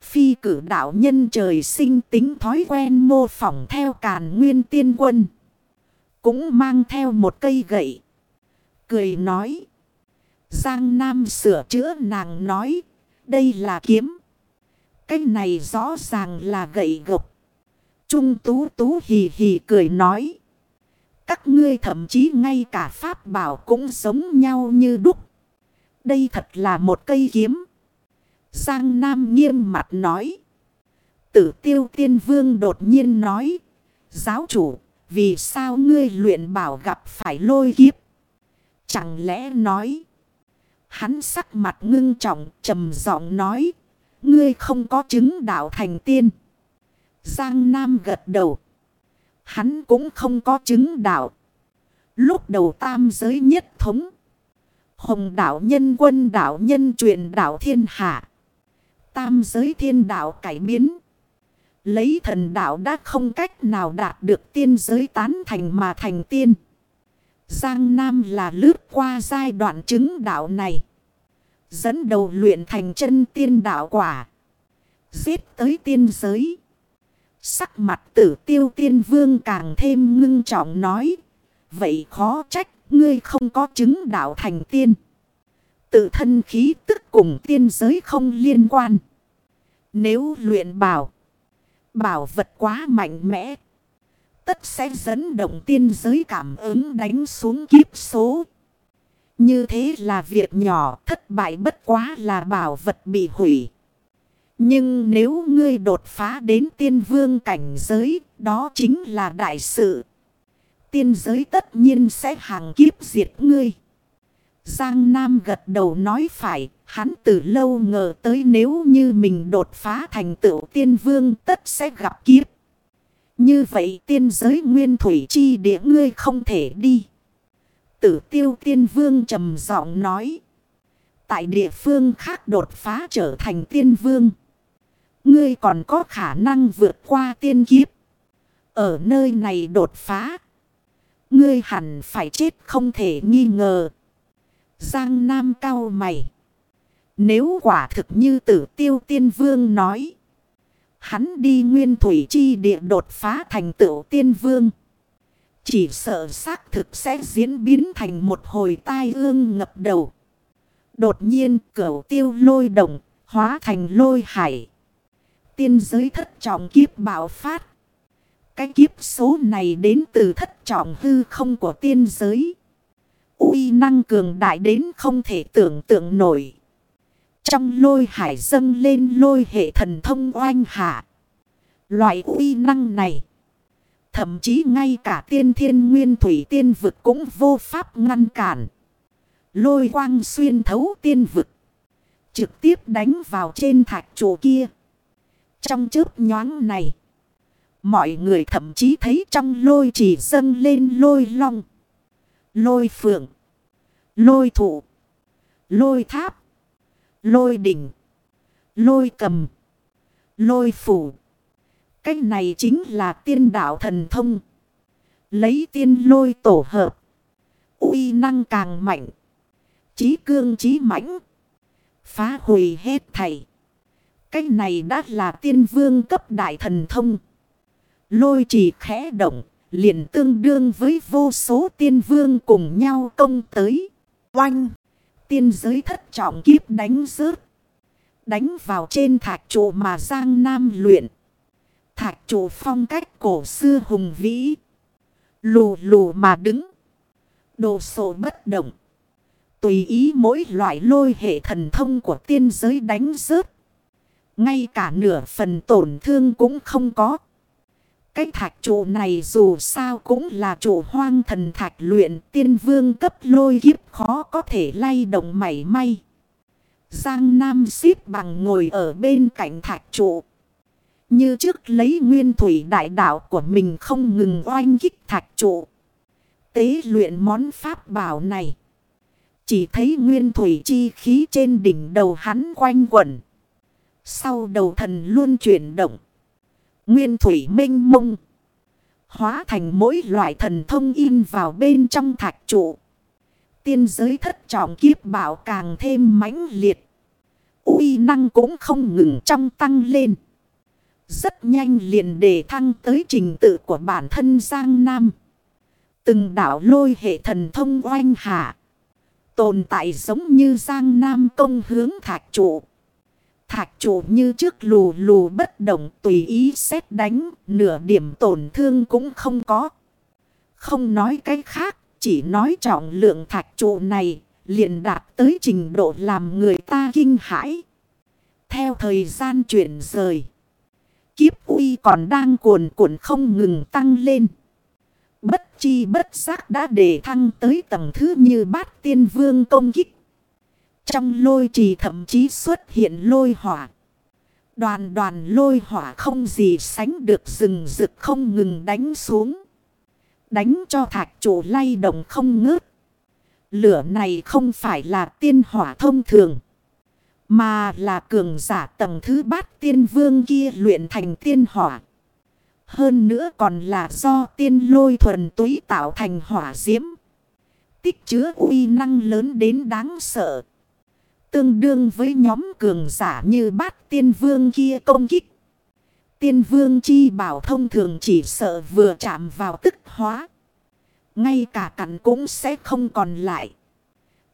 Phi cử đạo nhân trời sinh tính thói quen mô phỏng theo càn nguyên tiên quân. Cũng mang theo một cây gậy. Cười nói. Giang Nam sửa chữa nàng nói. Đây là kiếm. Cái này rõ ràng là gậy gộc. Trung tú tú hì hì cười nói. Các ngươi thậm chí ngay cả pháp bảo cũng giống nhau như đúc. Đây thật là một cây kiếm. Giang Nam nghiêm mặt nói. Tử tiêu tiên vương đột nhiên nói. Giáo chủ, vì sao ngươi luyện bảo gặp phải lôi kiếp? Chẳng lẽ nói. Hắn sắc mặt ngưng trọng trầm giọng nói. Ngươi không có chứng đạo thành tiên. Giang Nam gật đầu. Hắn cũng không có chứng đạo. Lúc đầu tam giới nhất thống. Hồng đạo nhân, quân đạo nhân, truyền đạo thiên hạ. Tam giới thiên đạo cải biến. Lấy thần đạo đã không cách nào đạt được tiên giới tán thành mà thành tiên. Giang Nam là lướt qua giai đoạn chứng đạo này. Dẫn đầu luyện thành chân tiên đạo quả. Giết tới tiên giới. Sắc mặt tử tiêu tiên vương càng thêm ngưng trọng nói. Vậy khó trách, ngươi không có chứng đạo thành tiên. Tự thân khí tức cùng tiên giới không liên quan. Nếu luyện bảo. Bảo vật quá mạnh mẽ. Tất sẽ dẫn động tiên giới cảm ứng đánh xuống kiếp số. Như thế là việc nhỏ, thất bại bất quá là bảo vật bị hủy. Nhưng nếu ngươi đột phá đến tiên vương cảnh giới, đó chính là đại sự. Tiên giới tất nhiên sẽ hàng kiếp diệt ngươi. Giang Nam gật đầu nói phải, hắn từ lâu ngờ tới nếu như mình đột phá thành tựu tiên vương tất sẽ gặp kiếp. Như vậy tiên giới nguyên thủy chi địa ngươi không thể đi. Tử tiêu tiên vương trầm giọng nói. Tại địa phương khác đột phá trở thành tiên vương. Ngươi còn có khả năng vượt qua tiên kiếp. Ở nơi này đột phá. Ngươi hẳn phải chết không thể nghi ngờ. Giang Nam cao mày. Nếu quả thực như tử tiêu tiên vương nói. Hắn đi nguyên thủy chi địa đột phá thành tựu tiên vương. Chỉ sợ xác thực sẽ diễn biến thành một hồi tai ương ngập đầu. Đột nhiên cửu tiêu lôi động, hóa thành lôi hải. Tiên giới thất trọng kiếp bạo phát. Cái kiếp số này đến từ thất trọng hư không của tiên giới. uy năng cường đại đến không thể tưởng tượng nổi. Trong lôi hải dâng lên lôi hệ thần thông oanh hạ. Loại uy năng này. Thậm chí ngay cả tiên thiên nguyên thủy tiên vực cũng vô pháp ngăn cản. Lôi quang xuyên thấu tiên vực. Trực tiếp đánh vào trên thạch trụ kia. Trong chớp nhoáng này. Mọi người thậm chí thấy trong lôi chỉ dâng lên lôi long. Lôi phượng. Lôi thụ. Lôi tháp. Lôi đỉnh. Lôi cầm. Lôi phủ. Cách này chính là tiên đạo thần thông. Lấy tiên lôi tổ hợp. uy năng càng mạnh. Chí cương chí mãnh. Phá hủy hết thảy. Cách này đã là tiên vương cấp đại thần thông. Lôi chỉ khẽ động. Liền tương đương với vô số tiên vương cùng nhau công tới. Oanh. Tiên giới thất trọng kiếp đánh rớt. Đánh vào trên thạch trụ mà Giang Nam luyện. Thạch trụ phong cách cổ xưa hùng vĩ. Lù lù mà đứng. Đồ sộ bất động. Tùy ý mỗi loại lôi hệ thần thông của tiên giới đánh rớt. Ngay cả nửa phần tổn thương cũng không có. Cái thạch trụ này dù sao cũng là trụ hoang thần thạch luyện tiên vương cấp lôi kiếp khó có thể lay động mảy may. Giang Nam xếp bằng ngồi ở bên cạnh thạch trụ. Như trước lấy nguyên thủy đại đạo của mình không ngừng oanh kích thạch trụ. Tế luyện món pháp bảo này. Chỉ thấy nguyên thủy chi khí trên đỉnh đầu hắn quanh quẩn. Sau đầu thần luôn chuyển động. Nguyên thủy minh mông. Hóa thành mỗi loại thần thông in vào bên trong thạch trụ. Tiên giới thất trọng kiếp bảo càng thêm mãnh liệt. uy năng cũng không ngừng trong tăng lên. Rất nhanh liền đề thăng tới trình tự của bản thân Giang Nam. Từng đảo lôi hệ thần thông oanh hạ. Tồn tại giống như Giang Nam công hướng thạch trụ. Thạch trụ như trước lù lù bất động tùy ý xét đánh, nửa điểm tổn thương cũng không có. Không nói cái khác, chỉ nói trọng lượng thạch trụ này, liền đạt tới trình độ làm người ta kinh hãi. Theo thời gian chuyển rời, kiếp uy còn đang cuồn cuộn không ngừng tăng lên. Bất chi bất giác đã để thăng tới tầng thứ như bát tiên vương công kích. Trong lôi trì thậm chí xuất hiện lôi hỏa. Đoàn đoàn lôi hỏa không gì sánh được rừng rực không ngừng đánh xuống. Đánh cho thạch chủ lay động không ngớt. Lửa này không phải là tiên hỏa thông thường. Mà là cường giả tầng thứ bát tiên vương kia luyện thành tiên hỏa. Hơn nữa còn là do tiên lôi thuần túy tạo thành hỏa diễm. Tích chứa uy năng lớn đến đáng sợ. Tương đương với nhóm cường giả như bát tiên vương kia công kích. Tiên vương chi bảo thông thường chỉ sợ vừa chạm vào tức hóa. Ngay cả cặn cũng sẽ không còn lại.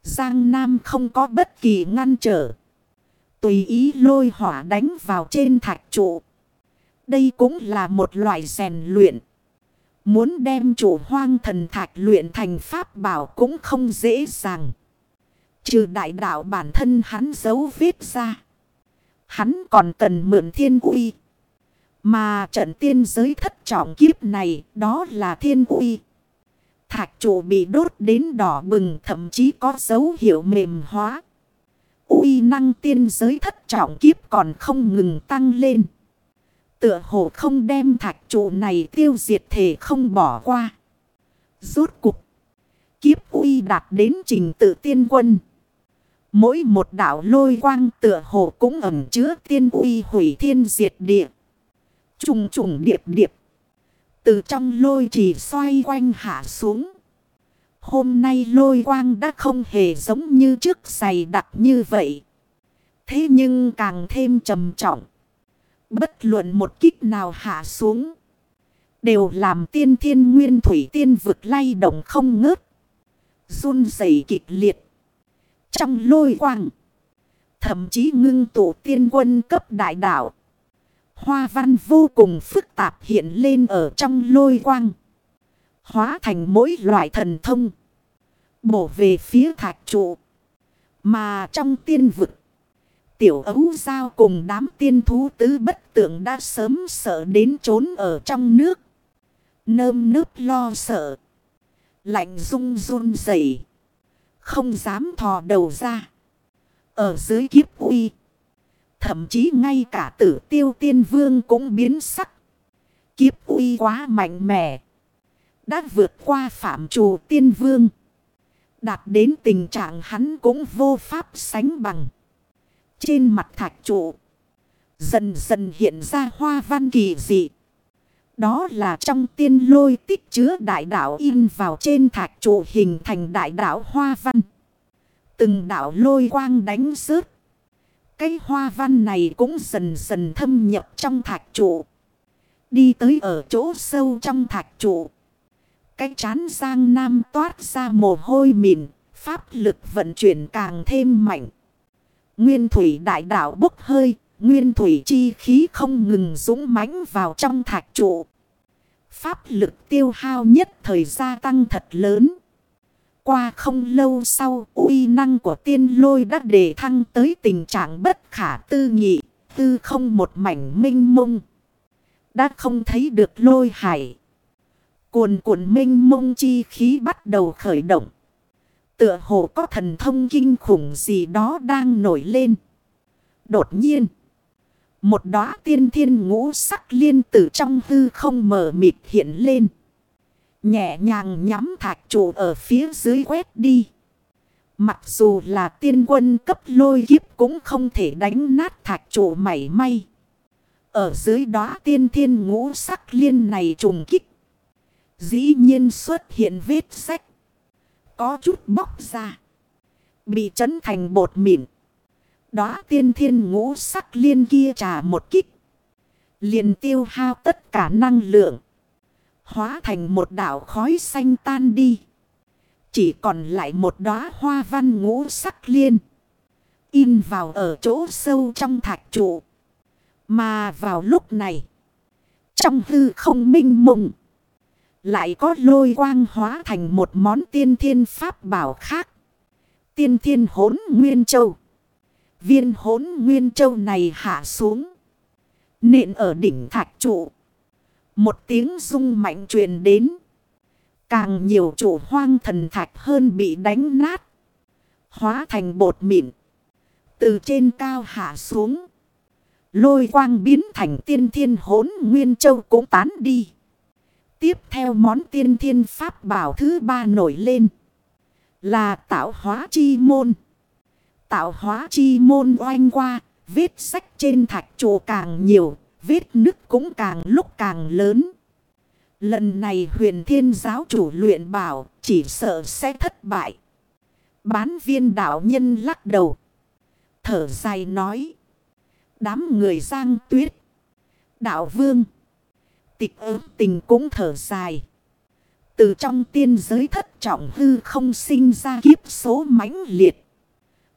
Giang Nam không có bất kỳ ngăn trở. Tùy ý lôi hỏa đánh vào trên thạch trụ. Đây cũng là một loại rèn luyện. Muốn đem chủ hoang thần thạch luyện thành pháp bảo cũng không dễ dàng. Trừ đại đạo bản thân hắn giấu viết ra. Hắn còn cần mượn thiên uy. Mà trận tiên giới thất trọng kiếp này, đó là thiên uy. Thạch trụ bị đốt đến đỏ bừng, thậm chí có dấu hiệu mềm hóa. uy năng tiên giới thất trọng kiếp còn không ngừng tăng lên. Tựa hồ không đem thạch trụ này tiêu diệt thể không bỏ qua. Rốt cục. Kiếp uy đạt đến trình tự tiên quân. Mỗi một đảo lôi quang tựa hồ cũng ẩm chứa tiên uy hủy thiên diệt địa. Trùng trùng điệp điệp. Từ trong lôi chỉ xoay quanh hạ xuống. Hôm nay lôi quang đã không hề giống như trước dày đặc như vậy. Thế nhưng càng thêm trầm trọng. Bất luận một kích nào hạ xuống. Đều làm tiên thiên nguyên thủy tiên vực lay động không ngớt. run rẩy kịch liệt. Trong lôi quang. Thậm chí ngưng tụ tiên quân cấp đại đạo. Hoa văn vô cùng phức tạp hiện lên ở trong lôi quang. Hóa thành mỗi loại thần thông. Bổ về phía thạch trụ. Mà trong tiên vực. Tiểu ấu giao cùng đám tiên thú tứ bất tượng đã sớm sợ đến trốn ở trong nước. Nơm nước lo sợ. Lạnh run run rẩy không dám thò đầu ra. Ở dưới kiếp uy. Thậm chí ngay cả tử tiêu tiên vương cũng biến sắc. Kiếp uy quá mạnh mẽ. Đã vượt qua phạm trù tiên vương. Đạt đến tình trạng hắn cũng vô pháp sánh bằng. Trên mặt thạch trụ. Dần dần hiện ra hoa văn kỳ dị. Đó là trong tiên lôi tích chứa đại đạo in vào trên thạch trụ hình thành đại đạo hoa văn. Từng đạo lôi quang đánh rớt. Cái hoa văn này cũng dần dần thâm nhập trong thạch trụ. Đi tới ở chỗ sâu trong thạch trụ. Cái chán Giang Nam toát ra mồ hôi mịn. Pháp lực vận chuyển càng thêm mạnh. Nguyên thủy đại đạo bốc hơi. Nguyên thủy chi khí không ngừng dũng mãnh vào trong thạch trụ. Pháp lực tiêu hao nhất thời gia tăng thật lớn. Qua không lâu sau, uy năng của tiên lôi đã đề thăng tới tình trạng bất khả tư nghị, tư không một mảnh minh mông. Đã không thấy được lôi hải. Cuồn cuộn minh mông chi khí bắt đầu khởi động. Tựa hồ có thần thông kinh khủng gì đó đang nổi lên. Đột nhiên. Một đóa tiên thiên ngũ sắc liên tử trong hư không mở mịt hiện lên. Nhẹ nhàng nhắm thạch trụ ở phía dưới quét đi. Mặc dù là tiên quân cấp lôi kiếp cũng không thể đánh nát thạch trụ mảy may. Ở dưới đó tiên thiên ngũ sắc liên này trùng kích. Dĩ nhiên xuất hiện vết sách. Có chút bóc ra. Bị chấn thành bột mịn. Đó tiên thiên ngũ sắc liên kia trả một kích. liền tiêu hao tất cả năng lượng. Hóa thành một đảo khói xanh tan đi. Chỉ còn lại một đóa hoa văn ngũ sắc liên. In vào ở chỗ sâu trong thạch trụ. Mà vào lúc này. Trong hư không minh mộng. Lại có lôi quang hóa thành một món tiên thiên pháp bảo khác. Tiên thiên hốn nguyên châu. Viên hốn nguyên châu này hạ xuống. Nện ở đỉnh thạch trụ. Một tiếng rung mạnh truyền đến. Càng nhiều trụ hoang thần thạch hơn bị đánh nát. Hóa thành bột mịn. Từ trên cao hạ xuống. Lôi quang biến thành tiên thiên hốn nguyên châu cũng tán đi. Tiếp theo món tiên thiên pháp bảo thứ ba nổi lên. Là tạo hóa chi môn. Tạo hóa chi môn oanh qua. Vết sách trên thạch trụ càng nhiều. Vết nứt cũng càng lúc càng lớn. Lần này huyền thiên giáo chủ luyện bảo, chỉ sợ sẽ thất bại. Bán viên đạo nhân lắc đầu. Thở dài nói. Đám người giang tuyết. Đạo vương. Tịch ớt tình cũng thở dài. Từ trong tiên giới thất trọng hư không sinh ra kiếp số mãnh liệt.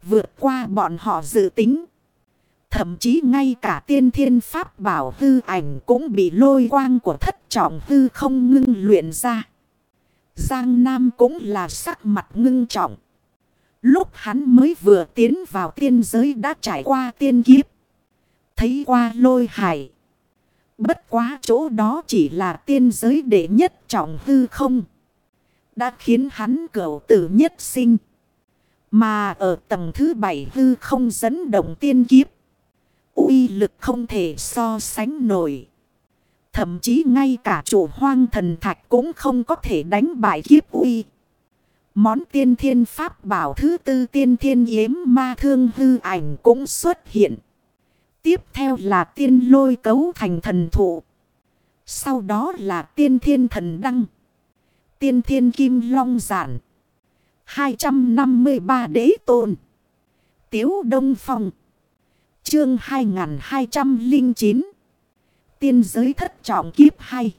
Vượt qua bọn họ dự tính. Thậm chí ngay cả tiên thiên pháp bảo hư ảnh cũng bị lôi quang của thất trọng hư không ngưng luyện ra. Giang Nam cũng là sắc mặt ngưng trọng. Lúc hắn mới vừa tiến vào tiên giới đã trải qua tiên kiếp. Thấy qua lôi hải. Bất quá chỗ đó chỉ là tiên giới đệ nhất trọng hư không. Đã khiến hắn cẩu tử nhất sinh. Mà ở tầng thứ bảy hư không dẫn động tiên kiếp uy lực không thể so sánh nổi. Thậm chí ngay cả chủ hoang thần thạch cũng không có thể đánh bại kiếp uy. Món tiên thiên pháp bảo thứ tư tiên thiên yếm ma thương hư ảnh cũng xuất hiện. Tiếp theo là tiên lôi cấu thành thần thụ. Sau đó là tiên thiên thần đăng. Tiên thiên kim long giản. 253 đế tôn. Tiếu đông phong. Chương 2209 Tiên giới thất trọng kiếp 2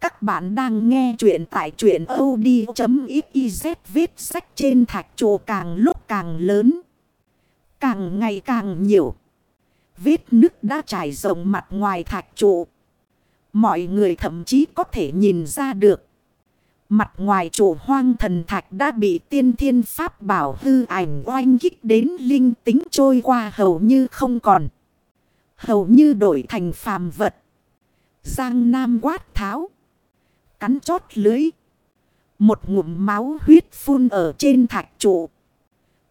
Các bạn đang nghe chuyện tại truyện od.xyz viết sách trên thạch trụ càng lúc càng lớn. Càng ngày càng nhiều. Vết nước đã trải rộng mặt ngoài thạch trụ. Mọi người thậm chí có thể nhìn ra được. Mặt ngoài chủ hoang thần thạch đã bị tiên thiên pháp bảo hư ảnh oanh kích đến linh tính trôi qua hầu như không còn. Hầu như đổi thành phàm vật. Giang Nam quát tháo. Cắn chót lưới. Một ngụm máu huyết phun ở trên thạch trụ.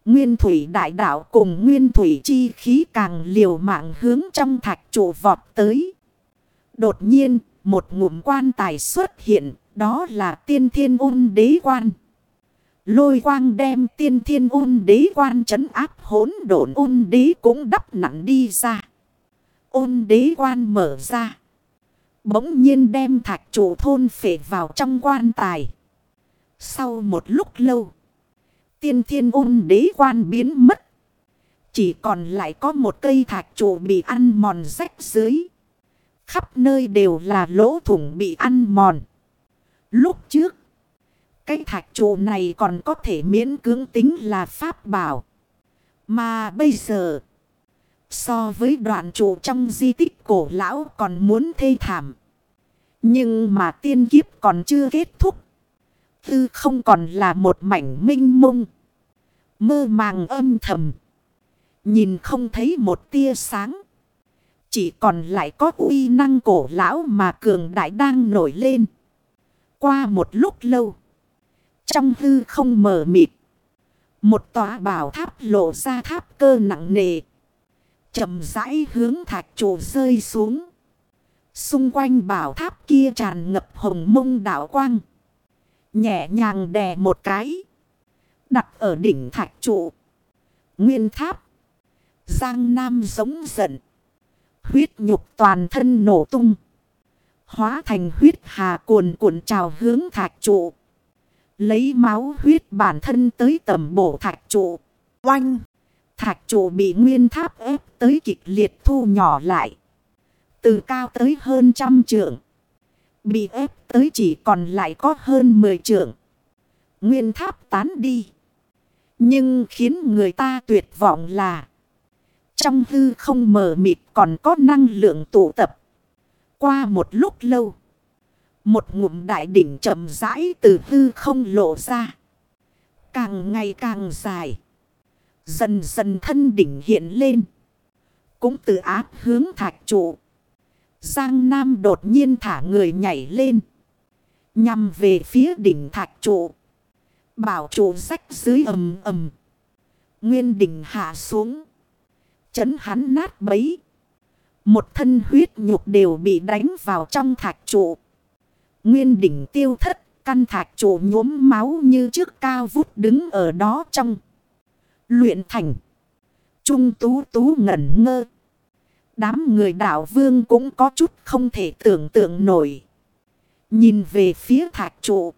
Nguyên thủy đại đạo cùng nguyên thủy chi khí càng liều mạng hướng trong thạch trụ vọt tới. Đột nhiên, một ngụm quan tài xuất hiện, đó là tiên thiên ôn đế quan. Lôi quang đem tiên thiên ôn đế quan trấn áp hỗn độn ôn đế cũng đắp nặng đi ra. Ôn đế quan mở ra. Bỗng nhiên đem thạch chủ thôn phệ vào trong quan tài. Sau một lúc lâu. Tiên thiên ôn đế quan biến mất. Chỉ còn lại có một cây thạch trụ bị ăn mòn rách dưới. Khắp nơi đều là lỗ thủng bị ăn mòn. Lúc trước. Cái thạch trụ này còn có thể miễn cưỡng tính là pháp bảo. Mà bây giờ. So với đoạn trụ trong di tích cổ lão còn muốn thê thảm. Nhưng mà tiên kiếp còn chưa kết thúc. Tư không còn là một mảnh minh mông. Mơ màng âm thầm. Nhìn không thấy một tia sáng. Chỉ còn lại có uy năng cổ lão mà cường đại đang nổi lên. Qua một lúc lâu. Trong hư không mở mịt. Một tòa bảo tháp lộ ra tháp cơ nặng nề. chậm rãi hướng thạch trụ rơi xuống. Xung quanh bảo tháp kia tràn ngập hồng mông đảo quang. Nhẹ nhàng đè một cái. Đặt ở đỉnh thạch trụ. Nguyên tháp. Giang Nam giống giận. Huyết nhục toàn thân nổ tung. Hóa thành huyết hà cuồn cuộn trào hướng thạch trụ. Lấy máu huyết bản thân tới tầm bổ thạch trụ. Oanh! Thạch trụ bị nguyên tháp ép tới kịch liệt thu nhỏ lại. Từ cao tới hơn trăm trượng. Bị ép tới chỉ còn lại có hơn mười trượng. Nguyên tháp tán đi. Nhưng khiến người ta tuyệt vọng là. Trong hư không mờ mịt còn có năng lượng tụ tập. Qua một lúc lâu. Một ngụm đại đỉnh chậm rãi từ hư không lộ ra. Càng ngày càng dài. Dần dần thân đỉnh hiện lên. Cũng từ áp hướng thạch trụ. Giang Nam đột nhiên thả người nhảy lên. Nhằm về phía đỉnh thạch trụ. Bảo trụ rách dưới ầm ầm. Nguyên đỉnh hạ xuống. Chấn hắn nát bấy. Một thân huyết nhục đều bị đánh vào trong thạch trụ. Nguyên đỉnh tiêu thất. Căn thạch trụ nhuốm máu như trước cao vút đứng ở đó trong. Luyện thành. Trung tú tú ngẩn ngơ. Đám người đảo vương cũng có chút không thể tưởng tượng nổi. Nhìn về phía thạch trụ.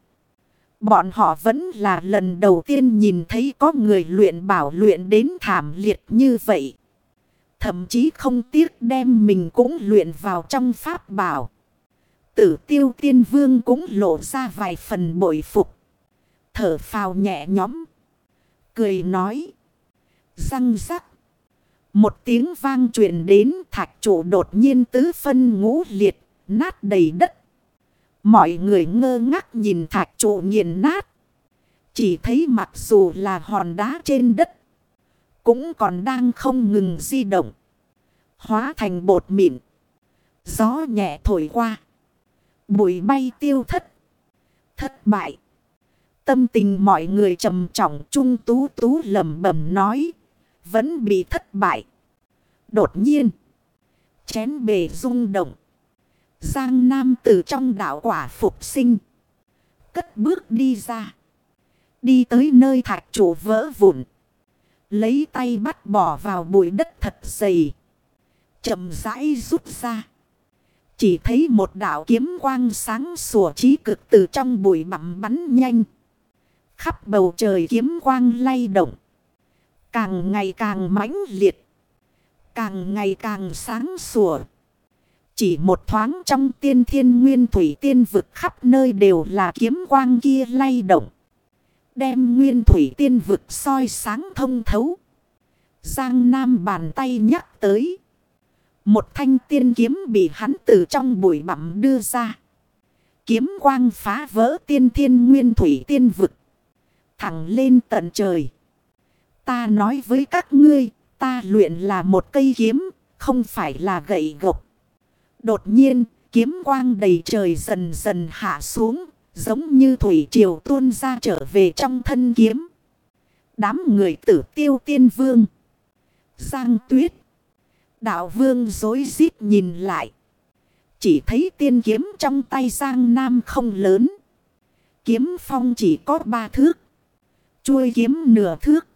Bọn họ vẫn là lần đầu tiên nhìn thấy có người luyện bảo luyện đến thảm liệt như vậy. Thậm chí không tiếc đem mình cũng luyện vào trong pháp bảo. Tử tiêu tiên vương cũng lộ ra vài phần bội phục. Thở phào nhẹ nhõm. Cười nói. Răng rắc. Một tiếng vang truyền đến thạch trụ đột nhiên tứ phân ngũ liệt, nát đầy đất. Mọi người ngơ ngác nhìn thạch trụ nghiền nát. Chỉ thấy mặc dù là hòn đá trên đất. Cũng còn đang không ngừng di động. Hóa thành bột mịn. Gió nhẹ thổi qua. Bụi bay tiêu thất. Thất bại. Tâm tình mọi người trầm trọng, trung tú tú lầm bẩm nói. Vẫn bị thất bại. Đột nhiên. Chén bề rung động. Giang Nam từ trong đảo quả phục sinh. Cất bước đi ra. Đi tới nơi thạch trụ vỡ vụn. Lấy tay bắt bỏ vào bụi đất thật dày. chậm rãi rút ra. Chỉ thấy một đảo kiếm quang sáng sủa trí cực từ trong bụi bặm bắn nhanh. Khắp bầu trời kiếm quang lay động. Càng ngày càng mãnh liệt. Càng ngày càng sáng sủa. Chỉ một thoáng trong tiên thiên nguyên thủy tiên vực khắp nơi đều là kiếm quang kia lay động. Đem nguyên thủy tiên vực soi sáng thông thấu. Giang Nam bàn tay nhắc tới. Một thanh tiên kiếm bị hắn từ trong bụi bặm đưa ra. Kiếm quang phá vỡ tiên thiên nguyên thủy tiên vực. Thẳng lên tận trời. Ta nói với các ngươi, ta luyện là một cây kiếm, không phải là gậy gộc. Đột nhiên, kiếm quang đầy trời dần dần hạ xuống, giống như thủy triều tuôn ra trở về trong thân kiếm. Đám người tử tiêu tiên vương. Giang tuyết. Đạo vương dối rít nhìn lại. Chỉ thấy tiên kiếm trong tay Giang Nam không lớn. Kiếm phong chỉ có ba thước. Chuôi kiếm nửa thước.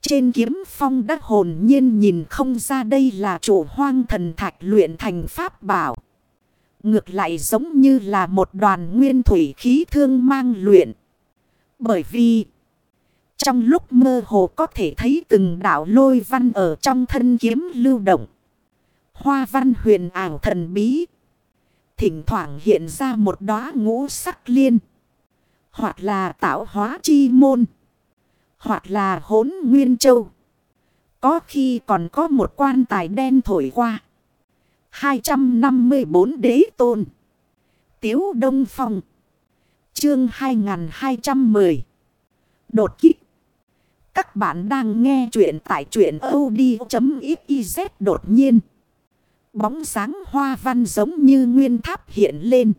Trên kiếm phong đắc hồn nhiên nhìn không ra đây là chủ hoang thần thạch luyện thành pháp bảo. Ngược lại giống như là một đoàn nguyên thủy khí thương mang luyện. Bởi vì, trong lúc mơ hồ có thể thấy từng đảo lôi văn ở trong thân kiếm lưu động. Hoa văn huyền ảo thần bí. Thỉnh thoảng hiện ra một đóa ngũ sắc liên. Hoặc là tạo hóa chi môn. Hoặc là hốn nguyên châu. Có khi còn có một quan tài đen thổi qua. 254 đế tôn. Tiếu Đông Phong. Chương 2210. Đột kích. Các bạn đang nghe chuyện tại chuyện od.xyz đột nhiên. Bóng sáng hoa văn giống như nguyên tháp hiện lên.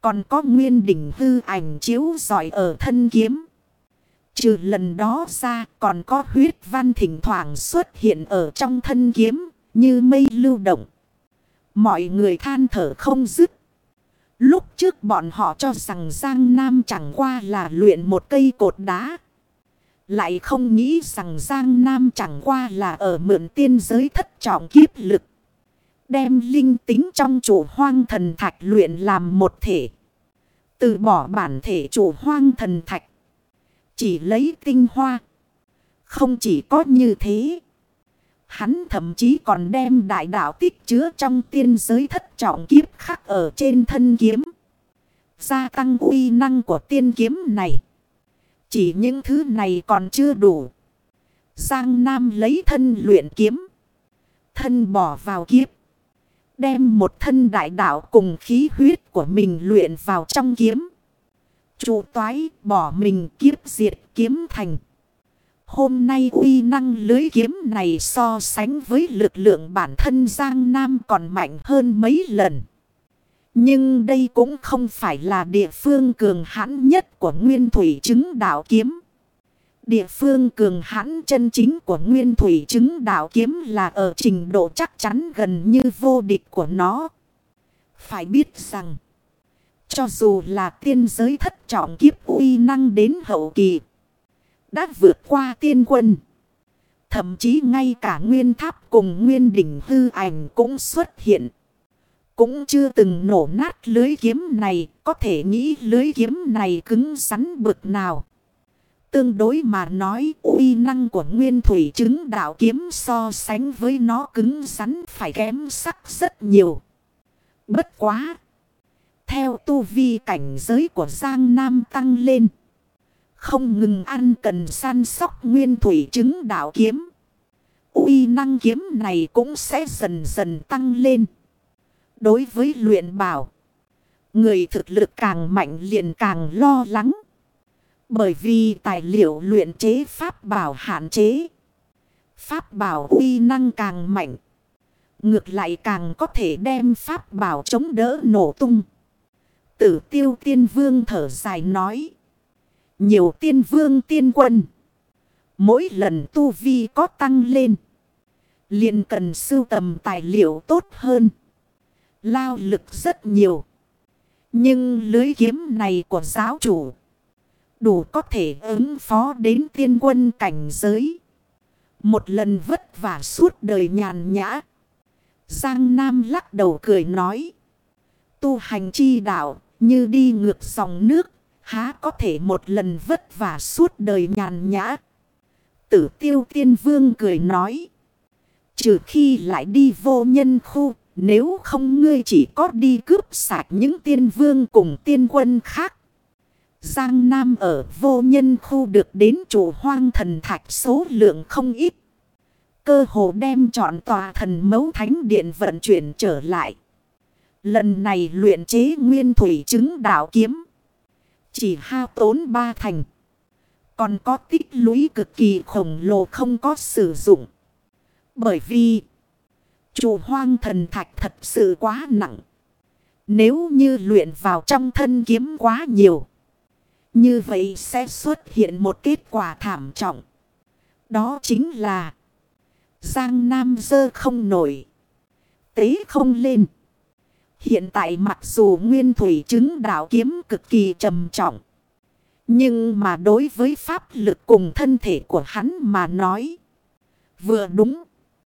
Còn có nguyên đỉnh hư ảnh chiếu giỏi ở thân kiếm. Trừ lần đó ra, còn có huyết văn thỉnh thoảng xuất hiện ở trong thân kiếm, như mây lưu động. Mọi người than thở không dứt. Lúc trước bọn họ cho rằng Giang Nam chẳng qua là luyện một cây cột đá. Lại không nghĩ rằng Giang Nam chẳng qua là ở mượn tiên giới thất trọng kiếp lực. Đem linh tính trong chủ hoang thần thạch luyện làm một thể. Từ bỏ bản thể chủ hoang thần thạch. Chỉ lấy tinh hoa. Không chỉ có như thế. Hắn thậm chí còn đem đại đạo tích chứa trong tiên giới thất trọng kiếp khắc ở trên thân kiếm. Gia tăng uy năng của tiên kiếm này. Chỉ những thứ này còn chưa đủ. Giang Nam lấy thân luyện kiếm. Thân bỏ vào kiếp. Đem một thân đại đạo cùng khí huyết của mình luyện vào trong kiếm. Chủ toái bỏ mình kiếp diệt kiếm thành. Hôm nay uy năng lưới kiếm này so sánh với lực lượng bản thân Giang Nam còn mạnh hơn mấy lần. Nhưng đây cũng không phải là địa phương cường hãn nhất của nguyên thủy chứng đạo kiếm. Địa phương cường hãn chân chính của nguyên thủy chứng đạo kiếm là ở trình độ chắc chắn gần như vô địch của nó. Phải biết rằng, cho dù là tiên giới thất trọng kiếp uy năng đến hậu kỳ, đã vượt qua tiên quân. Thậm chí ngay cả nguyên tháp cùng nguyên đỉnh hư ảnh cũng xuất hiện. Cũng chưa từng nổ nát lưới kiếm này, có thể nghĩ lưới kiếm này cứng rắn bực nào. Tương đối mà nói uy năng của nguyên thủy chứng đạo kiếm so sánh với nó cứng rắn phải kém sắc rất nhiều. Bất quá! Theo tu vi cảnh giới của Giang Nam tăng lên. Không ngừng ăn cần săn sóc nguyên thủy chứng đạo kiếm. uy năng kiếm này cũng sẽ dần dần tăng lên. Đối với luyện bảo. Người thực lực càng mạnh liền càng lo lắng. Bởi vì tài liệu luyện chế pháp bảo hạn chế. Pháp bảo uy năng càng mạnh. Ngược lại càng có thể đem pháp bảo chống đỡ nổ tung. Tử tiêu tiên vương thở dài nói. Nhiều tiên vương tiên quân. Mỗi lần tu vi có tăng lên. liền cần sưu tầm tài liệu tốt hơn. Lao lực rất nhiều. Nhưng lưới kiếm này của giáo chủ. Đủ có thể ứng phó đến tiên quân cảnh giới. Một lần vất vả suốt đời nhàn nhã. Giang Nam lắc đầu cười nói. Tu hành chi đạo như đi ngược dòng nước Há có thể một lần vất vả suốt đời nhàn nhã. Tử tiêu tiên vương cười nói. Trừ khi lại đi vô nhân khu. Nếu không ngươi chỉ có đi cướp sạch những tiên vương cùng tiên quân khác. Giang Nam ở vô nhân khu được đến chủ hoang thần thạch số lượng không ít. Cơ hồ đem chọn tòa thần mấu thánh điện vận chuyển trở lại. Lần này luyện chế nguyên thủy chứng đạo kiếm. Chỉ hao tốn ba thành. Còn có tích lũy cực kỳ khổng lồ không có sử dụng. Bởi vì, chủ hoang thần thạch thật sự quá nặng. Nếu như luyện vào trong thân kiếm quá nhiều. Như vậy sẽ xuất hiện một kết quả thảm trọng. Đó chính là, Giang Nam dơ không nổi. Tế không lên. Hiện tại mặc dù nguyên thủy chứng đạo kiếm cực kỳ trầm trọng. Nhưng mà đối với pháp lực cùng thân thể của hắn mà nói. Vừa đúng.